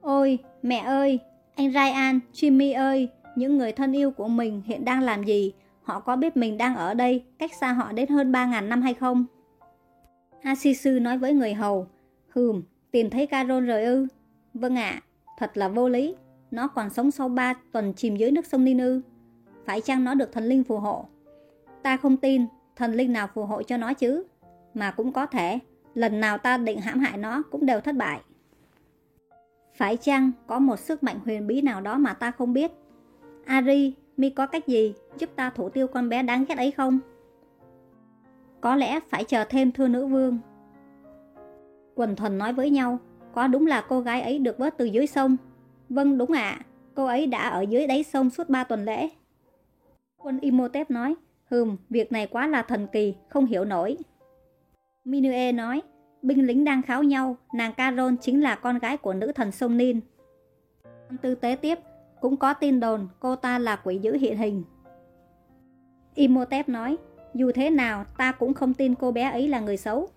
Speaker 1: Ôi, mẹ ơi, anh Ryan, Jimmy ơi, những người thân yêu của mình hiện đang làm gì? Họ có biết mình đang ở đây, cách xa họ đến hơn 3.000 năm hay không? Asisu nói với người hầu, Hừm, tìm thấy Carol rồi ư? Vâng ạ, thật là vô lý. Nó còn sống sau 3 tuần chìm dưới nước sông Ninu. Phải chăng nó được thần linh phù hộ? Ta không tin thần linh nào phù hộ cho nó chứ. Mà cũng có thể, lần nào ta định hãm hại nó cũng đều thất bại. Phải chăng có một sức mạnh huyền bí nào đó mà ta không biết? Ari, mi có cách gì giúp ta thủ tiêu con bé đáng ghét ấy không? Có lẽ phải chờ thêm thưa nữ vương. Quần thuần nói với nhau, có đúng là cô gái ấy được vớt từ dưới sông? Vâng đúng ạ, cô ấy đã ở dưới đáy sông suốt 3 tuần lễ. Quân Imhotep nói, hừm, việc này quá là thần kỳ, không hiểu nổi. Minue nói, binh lính đang kháo nhau, nàng Carol chính là con gái của nữ thần sông Nin. Tư tế tiếp, cũng có tin đồn cô ta là quỷ dữ hiện hình. Imhotep nói, dù thế nào ta cũng không tin cô bé ấy là người xấu.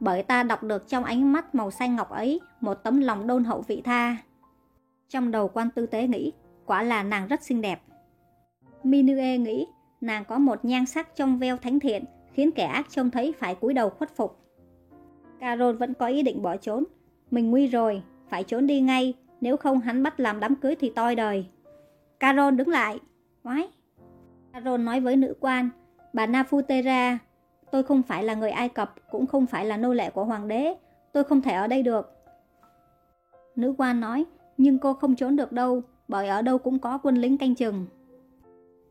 Speaker 1: Bởi ta đọc được trong ánh mắt màu xanh ngọc ấy một tấm lòng đôn hậu vị tha. Trong đầu quan tư tế nghĩ, quả là nàng rất xinh đẹp. Minue nghĩ, nàng có một nhan sắc trong veo thánh thiện, khiến kẻ ác trông thấy phải cúi đầu khuất phục. Carol vẫn có ý định bỏ trốn. Mình nguy rồi, phải trốn đi ngay, nếu không hắn bắt làm đám cưới thì toi đời. Carol đứng lại. Quái. Carol nói với nữ quan, bà Nafutera, tôi không phải là người Ai Cập, cũng không phải là nô lệ của hoàng đế, tôi không thể ở đây được. Nữ quan nói, nhưng cô không trốn được đâu, bởi ở đâu cũng có quân lính canh chừng.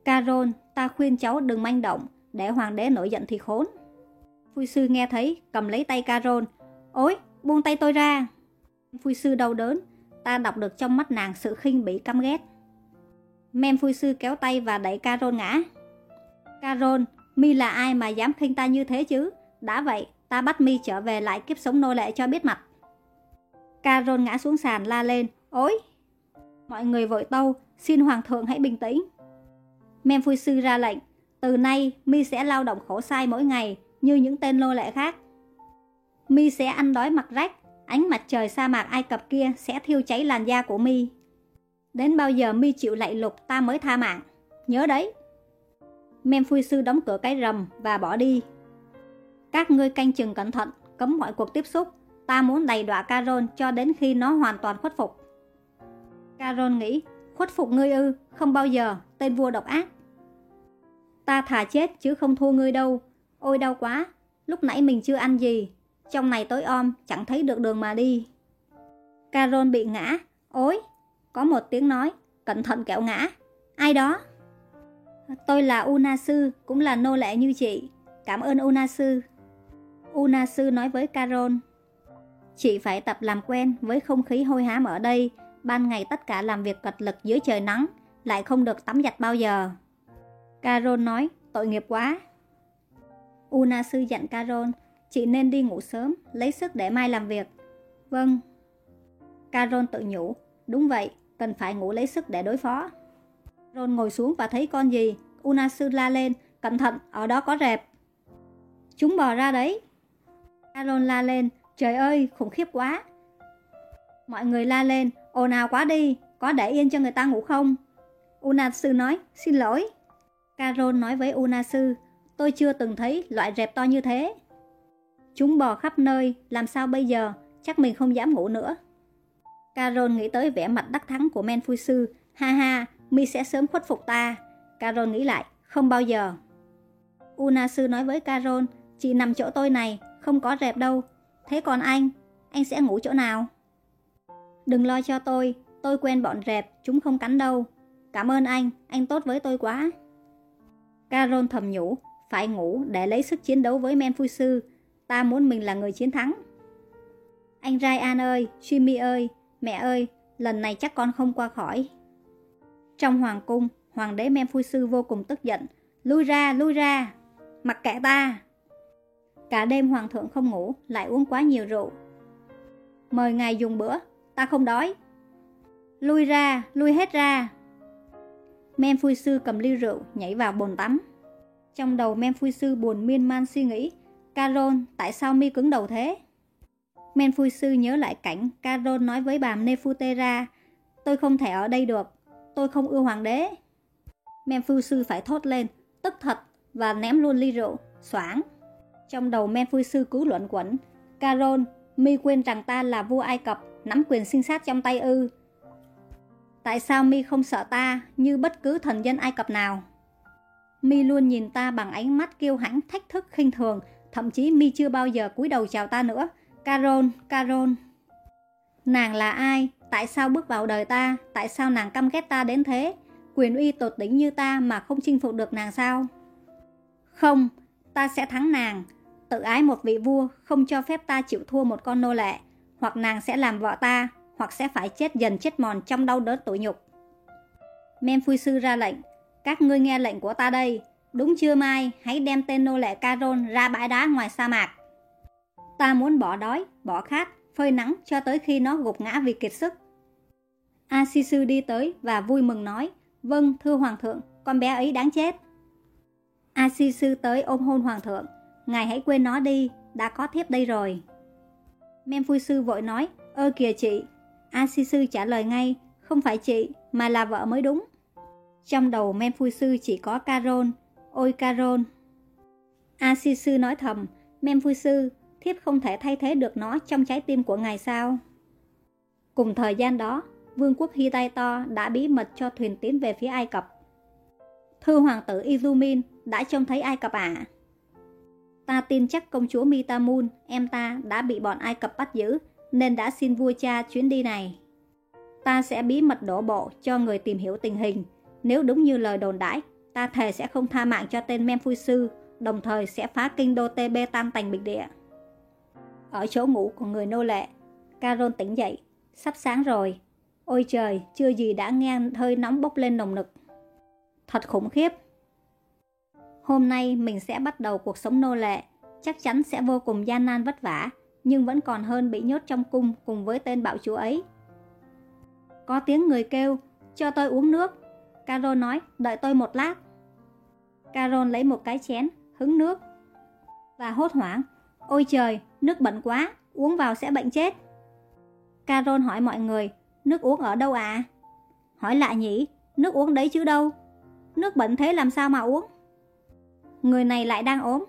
Speaker 1: Carol, ta khuyên cháu đừng manh động, để hoàng đế nổi giận thì khốn. Phu sư nghe thấy, cầm lấy tay Carol. Ôi, buông tay tôi ra. Phu sư đau đớn, ta đọc được trong mắt nàng sự khinh bỉ căm ghét. Mem phu sư kéo tay và đẩy Carol ngã. Carol, mi là ai mà dám khinh ta như thế chứ? Đã vậy, ta bắt mi trở về lại kiếp sống nô lệ cho biết mặt. Carol ngã xuống sàn la lên, ôi! Mọi người vội tâu, xin hoàng thượng hãy bình tĩnh. Mem phu sư ra lệnh, từ nay mi sẽ lao động khổ sai mỗi ngày như những tên nô lệ khác. Mi sẽ ăn đói mặc rách, ánh mặt trời sa mạc Ai Cập kia sẽ thiêu cháy làn da của Mi. Đến bao giờ Mi chịu lạy lục ta mới tha mạng, nhớ đấy. Memphui sư đóng cửa cái rầm và bỏ đi. Các ngươi canh chừng cẩn thận, cấm mọi cuộc tiếp xúc. Ta muốn đầy đọa Caron cho đến khi nó hoàn toàn khuất phục. Caron nghĩ, khuất phục ngươi ư, không bao giờ, tên vua độc ác. Ta thà chết chứ không thua ngươi đâu. Ôi đau quá, lúc nãy mình chưa ăn gì. Trong này tối om, chẳng thấy được đường mà đi. Carol bị ngã. Ôi, có một tiếng nói, cẩn thận kẹo ngã. Ai đó? Tôi là Unasu, cũng là nô lệ như chị. Cảm ơn Unasu. Unasu nói với Carol. Chị phải tập làm quen với không khí hôi hám ở đây. Ban ngày tất cả làm việc cật lực dưới trời nắng, lại không được tắm giặt bao giờ. Carol nói, tội nghiệp quá. Una sư dặn Carol, chị nên đi ngủ sớm, lấy sức để mai làm việc. Vâng. Carol tự nhủ, đúng vậy, cần phải ngủ lấy sức để đối phó. Carol ngồi xuống và thấy con gì, Una sư la lên, cẩn thận, ở đó có rẹp. Chúng bò ra đấy. Carol la lên, trời ơi, khủng khiếp quá. Mọi người la lên, ồn ào quá đi, có để yên cho người ta ngủ không? Una sư nói, xin lỗi. Carol nói với Unasu, tôi chưa từng thấy loại rẹp to như thế. Chúng bò khắp nơi, làm sao bây giờ, chắc mình không dám ngủ nữa. Carol nghĩ tới vẻ mặt đắc thắng của Men Phu Sư, ha ha, mi sẽ sớm khuất phục ta. Carol nghĩ lại, không bao giờ. Unasu nói với Carol, chị nằm chỗ tôi này, không có rẹp đâu. Thế còn anh, anh sẽ ngủ chỗ nào? Đừng lo cho tôi, tôi quen bọn rẹp, chúng không cắn đâu. Cảm ơn anh, anh tốt với tôi quá. Caron thầm nhủ, phải ngủ để lấy sức chiến đấu với Men Phu Sư. Ta muốn mình là người chiến thắng. Anh Ryan ơi, Jimmy ơi, mẹ ơi, lần này chắc con không qua khỏi. Trong hoàng cung, hoàng đế Men Phu Sư vô cùng tức giận. Lui ra, lui ra, mặc kệ ta. Cả đêm hoàng thượng không ngủ, lại uống quá nhiều rượu. Mời ngài dùng bữa, ta không đói. Lui ra, lui hết ra. Men Phui Sư cầm ly rượu, nhảy vào bồn tắm. Trong đầu Men Phui Sư buồn miên man suy nghĩ, Carol, tại sao mi cứng đầu thế? Men Phui Sư nhớ lại cảnh Carol nói với bà Nefutera, tôi không thể ở đây được, tôi không ưa hoàng đế. Men Phui Sư phải thốt lên, tức thật, và ném luôn ly rượu, xoảng. Trong đầu Men Phui Sư cứ luận quẩn, Carol, mi quên rằng ta là vua Ai Cập, nắm quyền sinh sát trong tay ư, Tại sao mi không sợ ta như bất cứ thần dân Ai Cập nào? Mi luôn nhìn ta bằng ánh mắt kiêu hãnh thách thức khinh thường, thậm chí Mi chưa bao giờ cúi đầu chào ta nữa. Carol, Carol. Nàng là ai? Tại sao bước vào đời ta? Tại sao nàng căm ghét ta đến thế? quyền uy tột đỉnh như ta mà không chinh phục được nàng sao? Không, ta sẽ thắng nàng. Tự ái một vị vua không cho phép ta chịu thua một con nô lệ, hoặc nàng sẽ làm vợ ta, hoặc sẽ phải chết dần chết mòn trong đau đớn tội nhục. Men Sư ra lệnh, các ngươi nghe lệnh của ta đây, đúng chưa mai, hãy đem tên nô lệ Caron ra bãi đá ngoài sa mạc. Ta muốn bỏ đói, bỏ khát, phơi nắng cho tới khi nó gục ngã vì kiệt sức. A Si Sư đi tới và vui mừng nói, vâng, thưa Hoàng thượng, con bé ấy đáng chết. A Si Sư tới ôm hôn Hoàng thượng, ngài hãy quên nó đi, đã có thiếp đây rồi. Men Sư vội nói, ơ kìa chị. A Si Sư trả lời ngay, không phải chị, mà là vợ mới đúng. Trong đầu Men Sư chỉ có Carol, ôi Carol. A Si Sư nói thầm, Men Sư, thiếp không thể thay thế được nó trong trái tim của ngài sao? Cùng thời gian đó, vương quốc Hittite đã bí mật cho thuyền tiến về phía Ai Cập. Thư hoàng tử Izumin đã trông thấy Ai Cập ạ. À? Ta tin chắc công chúa Mitamun, em ta, đã bị bọn Ai Cập bắt giữ, nên đã xin vua cha chuyến đi này. Ta sẽ bí mật đổ bộ cho người tìm hiểu tình hình. Nếu đúng như lời đồn đãi, ta thề sẽ không tha mạng cho tên Memphui Sư, đồng thời sẽ phá kinh đô TB tan tành bình địa. Ở chỗ ngủ của người nô lệ, Carol tỉnh dậy, sắp sáng rồi. Ôi trời, chưa gì đã nghe hơi nóng bốc lên nồng nực. Thật khủng khiếp. Hôm nay mình sẽ bắt đầu cuộc sống nô lệ, chắc chắn sẽ vô cùng gian nan vất vả, nhưng vẫn còn hơn bị nhốt trong cung cùng với tên bạo chúa ấy. Có tiếng người kêu, cho tôi uống nước. Carol nói, đợi tôi một lát. Carol lấy một cái chén, hứng nước. Và hốt hoảng, ôi trời, nước bẩn quá, uống vào sẽ bệnh chết. Carol hỏi mọi người, nước uống ở đâu à? Hỏi lạ nhỉ, nước uống đấy chứ đâu. Nước bẩn thế làm sao mà uống? Người này lại đang ốm.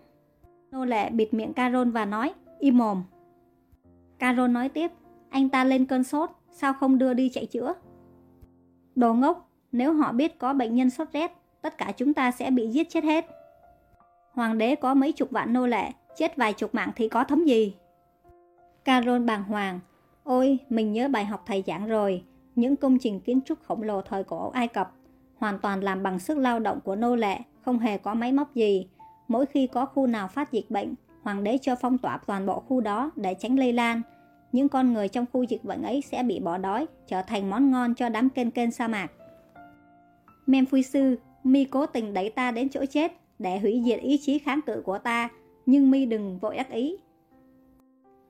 Speaker 1: Nô lệ bịt miệng Carol và nói, im mồm. Carol nói tiếp, anh ta lên cơn sốt, sao không đưa đi chạy chữa? Đồ ngốc, nếu họ biết có bệnh nhân sốt rét, tất cả chúng ta sẽ bị giết chết hết. Hoàng đế có mấy chục vạn nô lệ, chết vài chục mạng thì có thấm gì? Carol bàng hoàng, ôi, mình nhớ bài học thầy giảng rồi, những công trình kiến trúc khổng lồ thời cổ Ai Cập, hoàn toàn làm bằng sức lao động của nô lệ, không hề có máy móc gì. Mỗi khi có khu nào phát dịch bệnh, hoàng đế cho phong tỏa toàn bộ khu đó để tránh lây lan. Những con người trong khu dịch bệnh ấy sẽ bị bỏ đói, trở thành món ngon cho đám kênh kênh sa mạc. Memphui sư, mi cố tình đẩy ta đến chỗ chết để hủy diệt ý chí kháng cự của ta, nhưng mi đừng vội ác ý.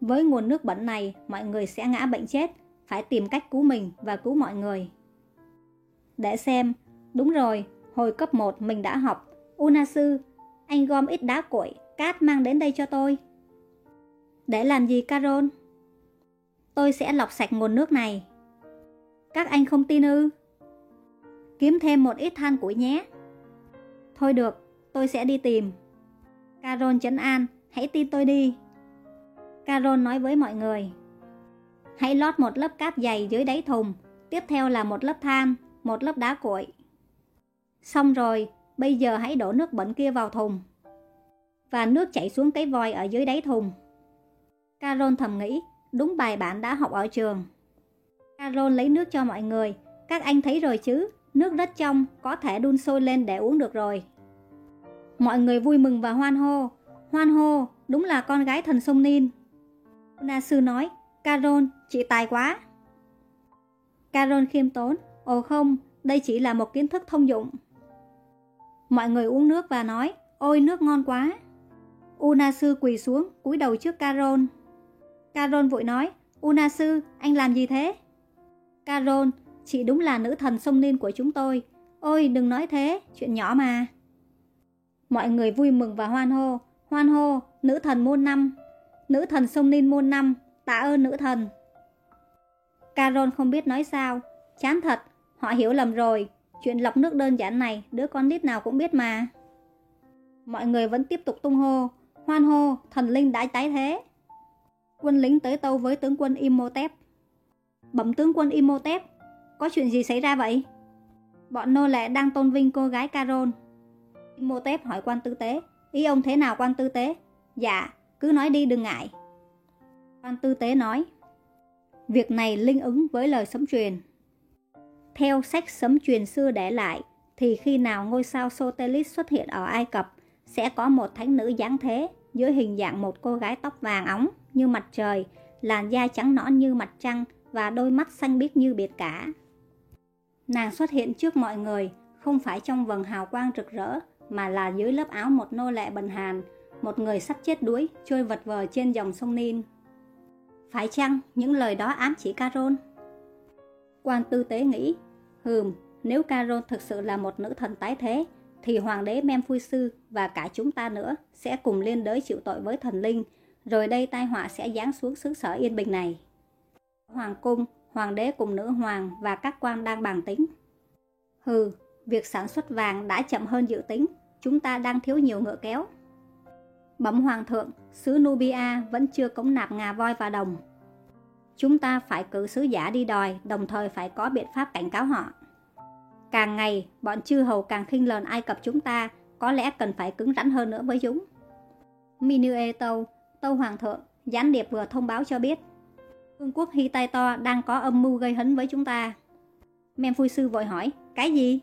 Speaker 1: Với nguồn nước bẩn này, mọi người sẽ ngã bệnh chết, phải tìm cách cứu mình và cứu mọi người. Để xem, đúng rồi, hồi cấp 1 mình đã học, Unasu, anh gom ít đá cuội, cát mang đến đây cho tôi. Để làm gì Carol? Tôi sẽ lọc sạch nguồn nước này. Các anh không tin ư? Kiếm thêm một ít than củi nhé. Thôi được, tôi sẽ đi tìm. Carol chấn an, hãy tin tôi đi. Carol nói với mọi người. Hãy lót một lớp cát dày dưới đáy thùng, tiếp theo là một lớp than, một lớp đá cuội. Xong rồi, bây giờ hãy đổ nước bẩn kia vào thùng. Và nước chảy xuống cái vòi ở dưới đáy thùng. Carol thầm nghĩ, đúng bài bản đã học ở trường. Carol lấy nước cho mọi người. Các anh thấy rồi chứ, nước rất trong, có thể đun sôi lên để uống được rồi. Mọi người vui mừng và hoan hô. Hoan hô, đúng là con gái thần sông Nin. Na sư nói, Carol, chị tài quá. Carol khiêm tốn, ồ không, đây chỉ là một kiến thức thông dụng. Mọi người uống nước và nói, ôi nước ngon quá. Una sư quỳ xuống, cúi đầu trước Carol. Carol vội nói, Una sư, anh làm gì thế? Carol, chị đúng là nữ thần sông Ninh của chúng tôi. Ôi, đừng nói thế, chuyện nhỏ mà. Mọi người vui mừng và hoan hô, hoan hô, nữ thần môn năm. Nữ thần sông Ninh môn năm, tạ ơn nữ thần. Carol không biết nói sao, chán thật, họ hiểu lầm rồi, chuyện lọc nước đơn giản này đứa con nít nào cũng biết mà. Mọi người vẫn tiếp tục tung hô, hoan hô, thần linh đã tái thế. Quân lính tới tâu với tướng quân Imhotep. Bẩm tướng quân Imhotep, có chuyện gì xảy ra vậy? Bọn nô lệ đang tôn vinh cô gái Carol. Imhotep hỏi quan tư tế, ý ông thế nào quan tư tế? Dạ, cứ nói đi đừng ngại. Quan tư tế nói, việc này linh ứng với lời sấm truyền. Theo sách sấm truyền xưa để lại, thì khi nào ngôi sao Sotelis xuất hiện ở Ai Cập, sẽ có một thánh nữ dáng thế dưới hình dạng một cô gái tóc vàng óng như mặt trời, làn da trắng nõn như mặt trăng và đôi mắt xanh biếc như biệt cả. Nàng xuất hiện trước mọi người, không phải trong vầng hào quang rực rỡ, mà là dưới lớp áo một nô lệ bần hàn, một người sắp chết đuối, trôi vật vờ trên dòng sông Nin. Phải chăng những lời đó ám chỉ carol? Quan tư tế nghĩ, hừm, nếu carol thực sự là một nữ thần tái thế, thì hoàng đế Memphui Sư và cả chúng ta nữa sẽ cùng liên đới chịu tội với thần linh, rồi đây tai họa sẽ giáng xuống xứ sở yên bình này. Hoàng cung, hoàng đế cùng nữ hoàng và các quan đang bàn tính. Hừ, việc sản xuất vàng đã chậm hơn dự tính, chúng ta đang thiếu nhiều ngựa kéo. Bẩm hoàng thượng, xứ Nubia vẫn chưa cống nạp ngà voi và đồng. Chúng ta phải cử sứ giả đi đòi, đồng thời phải có biện pháp cảnh cáo họ. Càng ngày, bọn chư hầu càng khinh lờn Ai Cập chúng ta, có lẽ cần phải cứng rắn hơn nữa với chúng. Minueto Tâu, Hoàng thượng, gián điệp vừa thông báo cho biết. Vương quốc Hy Tay To đang có âm mưu gây hấn với chúng ta. Memphui sư vội hỏi, cái gì?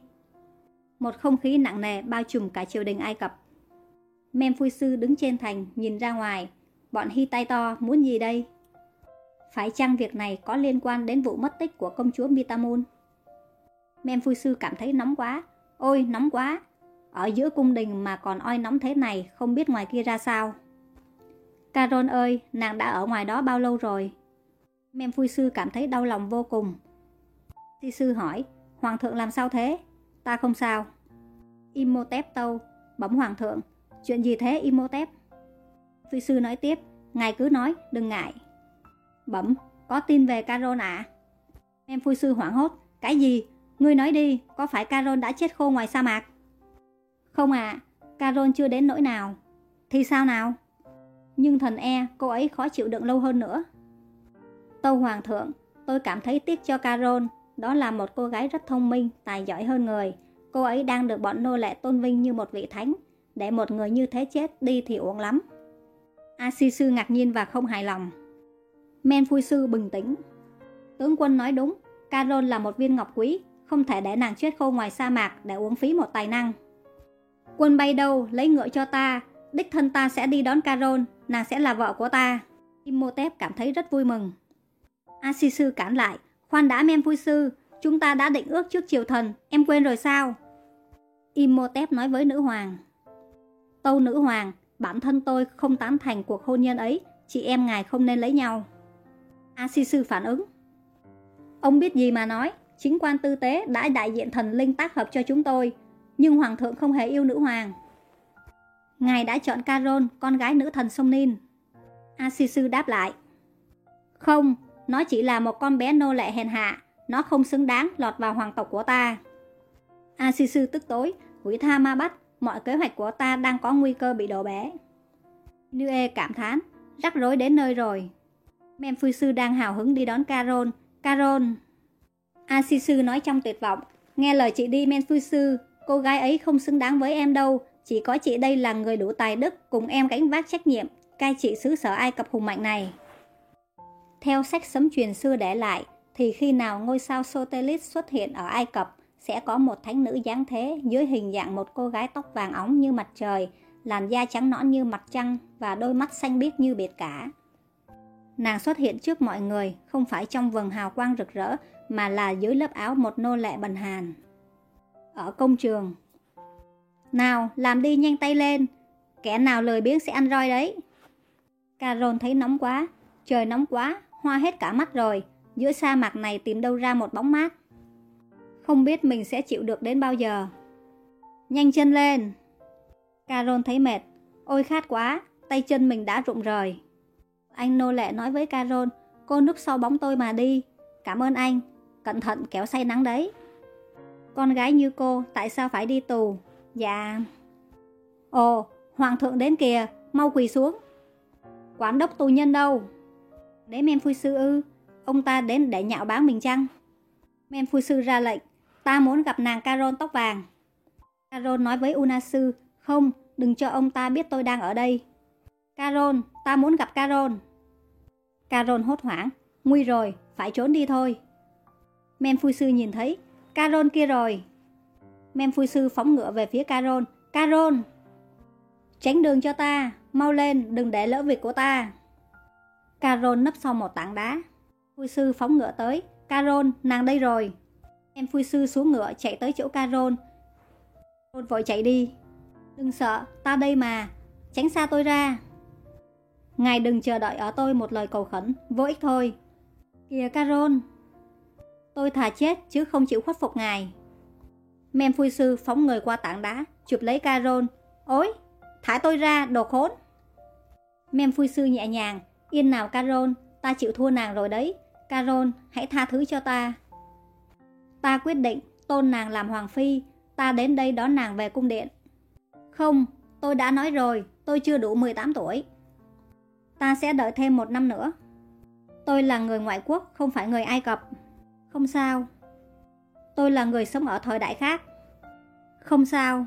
Speaker 1: Một không khí nặng nề bao trùm cả triều đình Ai Cập. Memphui sư đứng trên thành, nhìn ra ngoài. Bọn Hy Tay To muốn gì đây? Phải chăng việc này có liên quan đến vụ mất tích của công chúa Mitamun? Memphui sư cảm thấy nóng quá. Ôi, nóng quá! Ở giữa cung đình mà còn oi nóng thế này, không biết ngoài kia ra sao. Caron ơi, nàng đã ở ngoài đó bao lâu rồi? Mem Memphui sư cảm thấy đau lòng vô cùng. Thi sư hỏi, Hoàng thượng làm sao thế? Ta không sao. Imhotep tâu, bấm Hoàng thượng, chuyện gì thế Imhotep? Phi sư nói tiếp, ngài cứ nói, đừng ngại. Bẩm, có tin về Caron ạ? Mem Memphui sư hoảng hốt, cái gì? Ngươi nói đi, có phải Caron đã chết khô ngoài sa mạc? Không ạ, à, Caron chưa đến nỗi nào. Thì sao nào? Nhưng thần e, cô ấy khó chịu đựng lâu hơn nữa. Tâu Hoàng thượng, tôi cảm thấy tiếc cho Carol. Đó là một cô gái rất thông minh, tài giỏi hơn người. Cô ấy đang được bọn nô lệ tôn vinh như một vị thánh. Để một người như thế chết đi thì uổng lắm. A Si Sư ngạc nhiên và không hài lòng. Men Phui Sư bình tĩnh. Tướng quân nói đúng, Carol là một viên ngọc quý, không thể để nàng chết khô ngoài sa mạc để uống phí một tài năng. Quân bay đâu, lấy ngựa cho ta, đích thân ta sẽ đi đón Carol nàng sẽ là vợ của ta. Imhotep cảm thấy rất vui mừng. Asisu cản lại, khoan đã em vui sư, chúng ta đã định ước trước triều thần, em quên rồi sao? Imhotep nói với nữ hoàng. Tâu nữ hoàng, bản thân tôi không tán thành cuộc hôn nhân ấy, chị em ngài không nên lấy nhau. Asisu phản ứng. Ông biết gì mà nói, chính quan tư tế đã đại diện thần linh tác hợp cho chúng tôi, nhưng hoàng thượng không hề yêu nữ hoàng. Ngài đã chọn Carol, con gái nữ thần sông Nin. Asisu đáp lại. Không, nó chỉ là một con bé nô lệ hèn hạ, nó không xứng đáng lọt vào hoàng tộc của ta. Asisu tức tối, quỷ tha ma bắt, mọi kế hoạch của ta đang có nguy cơ bị đổ bể. Nue cảm thán, rắc rối đến nơi rồi. Memphui sư đang hào hứng đi đón Carol. Carol, Asisu nói trong tuyệt vọng, nghe lời chị đi Memphui sư, cô gái ấy không xứng đáng với em đâu, chỉ có chị đây là người đủ tài đức cùng em gánh vác trách nhiệm, cai trị xứ sở Ai Cập hùng mạnh này. Theo sách sấm truyền xưa để lại, thì khi nào ngôi sao Sotelis xuất hiện ở Ai Cập, sẽ có một thánh nữ dáng thế dưới hình dạng một cô gái tóc vàng óng như mặt trời, làn da trắng nõn như mặt trăng và đôi mắt xanh biếc như biệt cả. Nàng xuất hiện trước mọi người, không phải trong vầng hào quang rực rỡ, mà là dưới lớp áo một nô lệ bần hàn. Ở công trường nào, làm đi nhanh tay lên, kẻ nào lười biếng sẽ ăn roi đấy. Carol thấy nóng quá, trời nóng quá, hoa hết cả mắt rồi, giữa sa mạc này tìm đâu ra một bóng mát. Không biết mình sẽ chịu được đến bao giờ. Nhanh chân lên. Carol thấy mệt, ôi khát quá, tay chân mình đã rụng rời. Anh nô lệ nói với Carol, cô núp sau bóng tôi mà đi. Cảm ơn anh, cẩn thận kéo say nắng đấy. Con gái như cô, tại sao phải đi tù? Dạ... Ồ, hoàng thượng đến kìa, mau quỳ xuống. Quán đốc tù nhân đâu? Để men phui sư ư Ông ta đến để nhạo báng mình chăng? Men phui sư ra lệnh Ta muốn gặp nàng Caron tóc vàng. Caron nói với Unasu Không, đừng cho ông ta biết tôi đang ở đây. Caron, ta muốn gặp Caron. Caron hốt hoảng Nguy rồi, phải trốn đi thôi. Men phui sư nhìn thấy Caron kia rồi. Mem phu sư phóng ngựa về phía Caron. Caron! Tránh đường cho ta, mau lên, đừng để lỡ việc của ta. Caron nấp sau một tảng đá. Phu sư phóng ngựa tới. Caron, nàng đây rồi. Em phu sư xuống ngựa chạy tới chỗ Caron. Caron vội chạy đi. Đừng sợ, ta đây mà. Tránh xa tôi ra. Ngài đừng chờ đợi ở tôi một lời cầu khẩn, vô ích thôi. Kìa Caron, tôi thà chết chứ không chịu khuất phục ngài. Mem phu sư phóng người qua tảng đá, chụp lấy Caron. Ôi, thả tôi ra, đồ khốn. Mem phu sư nhẹ nhàng, yên nào Caron, ta chịu thua nàng rồi đấy. Caron, hãy tha thứ cho ta. Ta quyết định tôn nàng làm hoàng phi, ta đến đây đón nàng về cung điện. Không, tôi đã nói rồi, tôi chưa đủ 18 tuổi. Ta sẽ đợi thêm một năm nữa. Tôi là người ngoại quốc, không phải người Ai Cập. Không sao. Tôi là người sống ở thời đại khác. Không sao.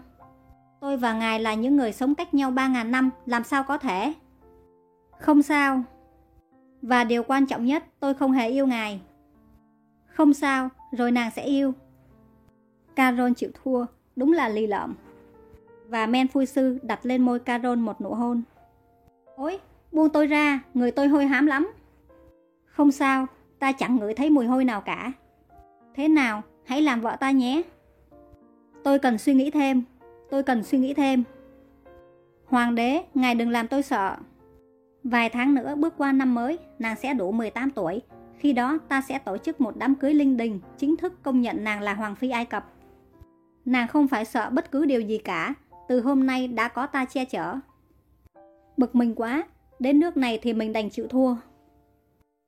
Speaker 1: Tôi và ngài là những người sống cách nhau 3.000 năm, làm sao có thể? Không sao. Và điều quan trọng nhất, tôi không hề yêu ngài. Không sao, rồi nàng sẽ yêu. Carol chịu thua, đúng là lì lợm. Và men phui sư đặt lên môi Carol một nụ hôn. Ôi, buông tôi ra, người tôi hôi hám lắm. Không sao, ta chẳng ngửi thấy mùi hôi nào cả. Thế nào, hãy làm vợ ta nhé. Tôi cần suy nghĩ thêm, tôi cần suy nghĩ thêm. Hoàng đế, ngài đừng làm tôi sợ. Vài tháng nữa bước qua năm mới, nàng sẽ đủ 18 tuổi. Khi đó ta sẽ tổ chức một đám cưới linh đình, chính thức công nhận nàng là Hoàng phi Ai Cập. Nàng không phải sợ bất cứ điều gì cả, từ hôm nay đã có ta che chở. Bực mình quá, đến nước này thì mình đành chịu thua.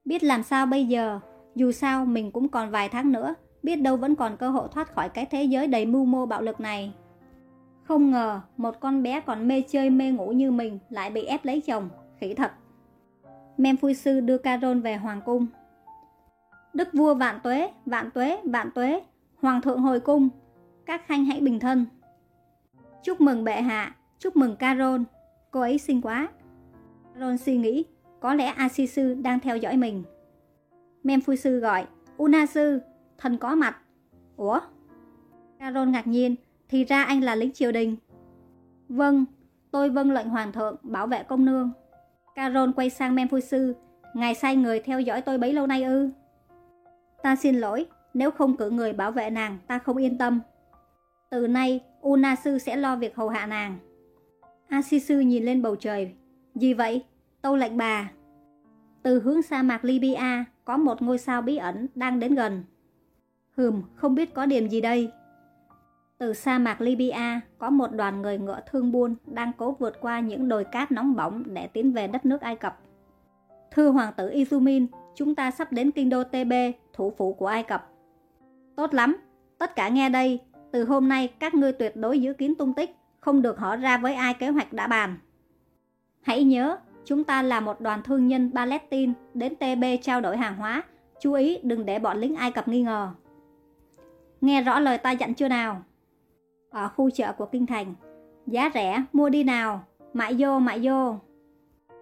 Speaker 1: Biết làm sao bây giờ, dù sao mình cũng còn vài tháng nữa, biết đâu vẫn còn cơ hội thoát khỏi cái thế giới đầy mưu mô bạo lực này. Không ngờ, một con bé còn mê chơi mê ngủ như mình lại bị ép lấy chồng, khỉ thật. Mem Sư đưa Carol về Hoàng Cung. Đức vua vạn tuế, vạn tuế, vạn tuế, Hoàng thượng hồi cung, các khanh hãy bình thân. Chúc mừng bệ hạ, chúc mừng Carol, cô ấy xinh quá. Carol suy nghĩ, có lẽ A Si Sư đang theo dõi mình. Mem Sư gọi, Una Sư, thần có mặt. Ủa? Carol ngạc nhiên, thì ra anh là lính triều đình. Vâng, tôi vâng lệnh hoàng thượng bảo vệ công nương. Carol quay sang Mem Sư, ngài sai người theo dõi tôi bấy lâu nay ư? Ta xin lỗi, nếu không cử người bảo vệ nàng, ta không yên tâm. Từ nay, Una Sư sẽ lo việc hầu hạ nàng. A Sư nhìn lên bầu trời. Gì vậy? Tâu lệnh bà. Từ hướng sa mạc Libya, có một ngôi sao bí ẩn đang đến gần. Hừm, không biết có điểm gì đây. Từ sa mạc Libya, có một đoàn người ngựa thương buôn đang cố vượt qua những đồi cát nóng bỏng để tiến về đất nước Ai Cập. Thưa Hoàng tử Izumin, chúng ta sắp đến kinh đô TB, thủ phủ của Ai Cập. Tốt lắm, tất cả nghe đây, từ hôm nay các ngươi tuyệt đối giữ kín tung tích, không được hỏi ra với ai kế hoạch đã bàn. Hãy nhớ, chúng ta là một đoàn thương nhân Palestine đến TB trao đổi hàng hóa, chú ý đừng để bọn lính Ai Cập nghi ngờ. Nghe rõ lời ta dặn chưa nào? Ở khu chợ của Kinh Thành, giá rẻ, mua đi nào, mại vô, mại vô.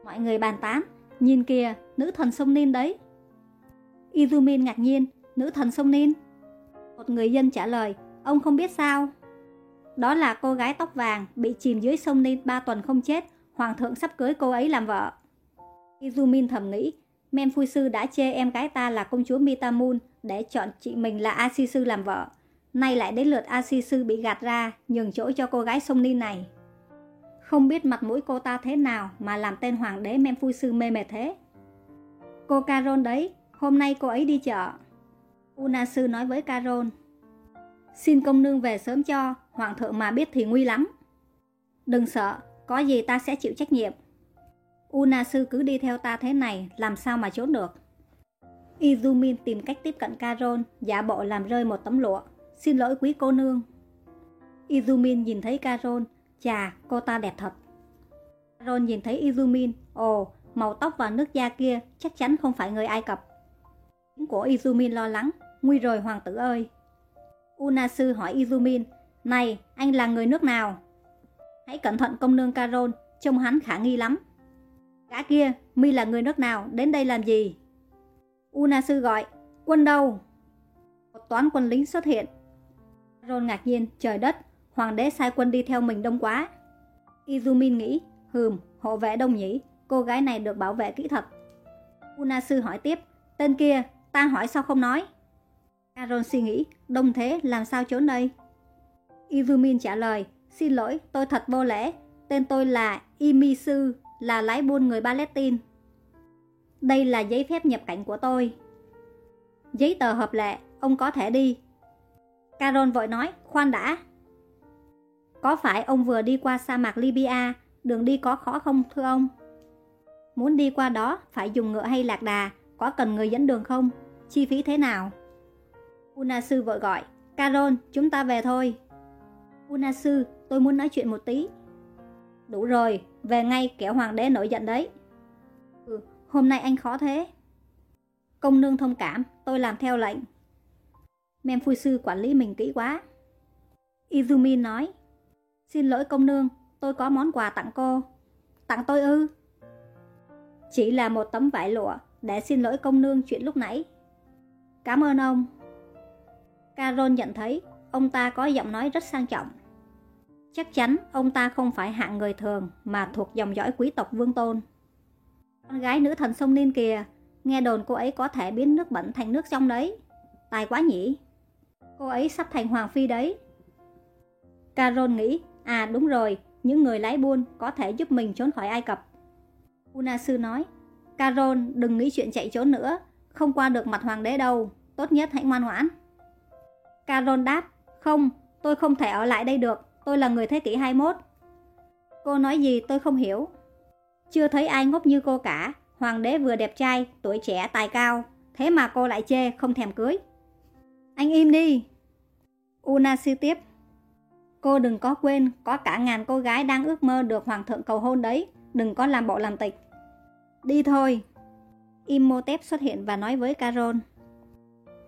Speaker 1: Mọi người bàn tán, nhìn kìa, nữ thần sông Nin đấy. Izumin ngạc nhiên, nữ thần sông Nin. Một người dân trả lời, ông không biết sao. Đó là cô gái tóc vàng bị chìm dưới sông Nin 3 tuần không chết, hoàng thượng sắp cưới cô ấy làm vợ. Izumin thầm nghĩ, Men phu Sư đã chê em gái ta là công chúa Mitamun để chọn chị mình là A Si Sư làm vợ. Nay lại đến lượt A Si Sư bị gạt ra, nhường chỗ cho cô gái sông ni này. Không biết mặt mũi cô ta thế nào mà làm tên hoàng đế Men Phui Sư mê mệt thế. Cô Carol đấy, hôm nay cô ấy đi chợ. Una Sư nói với Carol. Xin công nương về sớm cho, hoàng thượng mà biết thì nguy lắm. Đừng sợ, có gì ta sẽ chịu trách nhiệm. Una sư cứ đi theo ta thế này, làm sao mà trốn được. Izumin tìm cách tiếp cận Carol, giả bộ làm rơi một tấm lụa. Xin lỗi quý cô nương. Izumin nhìn thấy Carol, chà, cô ta đẹp thật. Carol nhìn thấy Izumin, ồ, màu tóc và nước da kia chắc chắn không phải người Ai Cập. Tiếng của Izumin lo lắng, nguy rồi hoàng tử ơi. Unasu hỏi Izumin, này, anh là người nước nào? Hãy cẩn thận công nương Carol, trông hắn khả nghi lắm. Gã kia, mi là người nước nào, đến đây làm gì? Una sư gọi, quân đâu? Một toán quân lính xuất hiện. Ron ngạc nhiên, trời đất, hoàng đế sai quân đi theo mình đông quá. Izumin nghĩ, hừm, hộ vệ đông nhỉ, cô gái này được bảo vệ kỹ thật. Unasu hỏi tiếp, tên kia, ta hỏi sao không nói? Aaron suy nghĩ, đông thế, làm sao trốn đây? Izumin trả lời, xin lỗi, tôi thật vô lễ, tên tôi là Imi sư, là lái buôn người Palestine. Đây là giấy phép nhập cảnh của tôi. Giấy tờ hợp lệ, ông có thể đi. Carol vội nói, khoan đã. Có phải ông vừa đi qua sa mạc Libya, đường đi có khó không thưa ông? Muốn đi qua đó, phải dùng ngựa hay lạc đà, có cần người dẫn đường không? Chi phí thế nào? Unasu vội gọi, Carol, chúng ta về thôi. Unasu, tôi muốn nói chuyện một tí. Đủ rồi, về ngay kẻo hoàng đế nổi giận đấy. Hôm nay anh khó thế. Công nương thông cảm, tôi làm theo lệnh. Mem phu sư quản lý mình kỹ quá. Izumi nói, xin lỗi công nương, tôi có món quà tặng cô. Tặng tôi ư? Chỉ là một tấm vải lụa để xin lỗi công nương chuyện lúc nãy. Cảm ơn ông. Carol nhận thấy ông ta có giọng nói rất sang trọng. Chắc chắn ông ta không phải hạng người thường mà thuộc dòng dõi quý tộc vương tôn. Con gái nữ thần sông Ninh kìa, nghe đồn cô ấy có thể biến nước bẩn thành nước trong đấy. Tài quá nhỉ? Cô ấy sắp thành hoàng phi đấy. Carol nghĩ, à đúng rồi, những người lái buôn có thể giúp mình trốn khỏi Ai Cập. Unasu nói, Carol đừng nghĩ chuyện chạy trốn nữa, không qua được mặt hoàng đế đâu, tốt nhất hãy ngoan ngoãn. Carol đáp, không, tôi không thể ở lại đây được, tôi là người thế kỷ 21. Cô nói gì tôi không hiểu. Chưa thấy ai ngốc như cô cả, hoàng đế vừa đẹp trai, tuổi trẻ, tài cao, thế mà cô lại chê không thèm cưới. Anh im đi. Una sư tiếp. Cô đừng có quên, có cả ngàn cô gái đang ước mơ được hoàng thượng cầu hôn đấy, đừng có làm bộ làm tịch. Đi thôi. Imhotep xuất hiện và nói với Carol.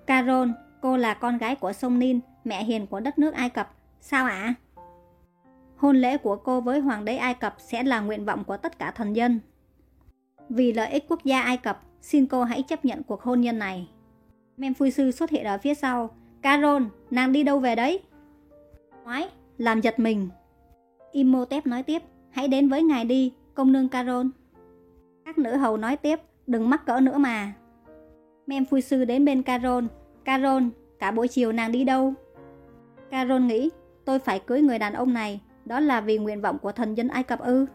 Speaker 1: Carol, cô là con gái của sông Nin, mẹ hiền của đất nước Ai Cập. Sao ạ? Hôn lễ của cô với Hoàng đế Ai Cập sẽ là nguyện vọng của tất cả thần dân. Vì lợi ích quốc gia Ai Cập, xin cô hãy chấp nhận cuộc hôn nhân này. Memphui sư xuất hiện ở phía sau. Carol, nàng đi đâu về đấy? Ngoái, làm giật mình. Imhotep nói tiếp, hãy đến với ngài đi, công nương Carol. Các nữ hầu nói tiếp, đừng mắc cỡ nữa mà. Memphui sư đến bên Carol. Carol, cả buổi chiều nàng đi đâu? Carol nghĩ, tôi phải cưới người đàn ông này, đó là vì nguyện vọng của thần dân Ai Cập ư.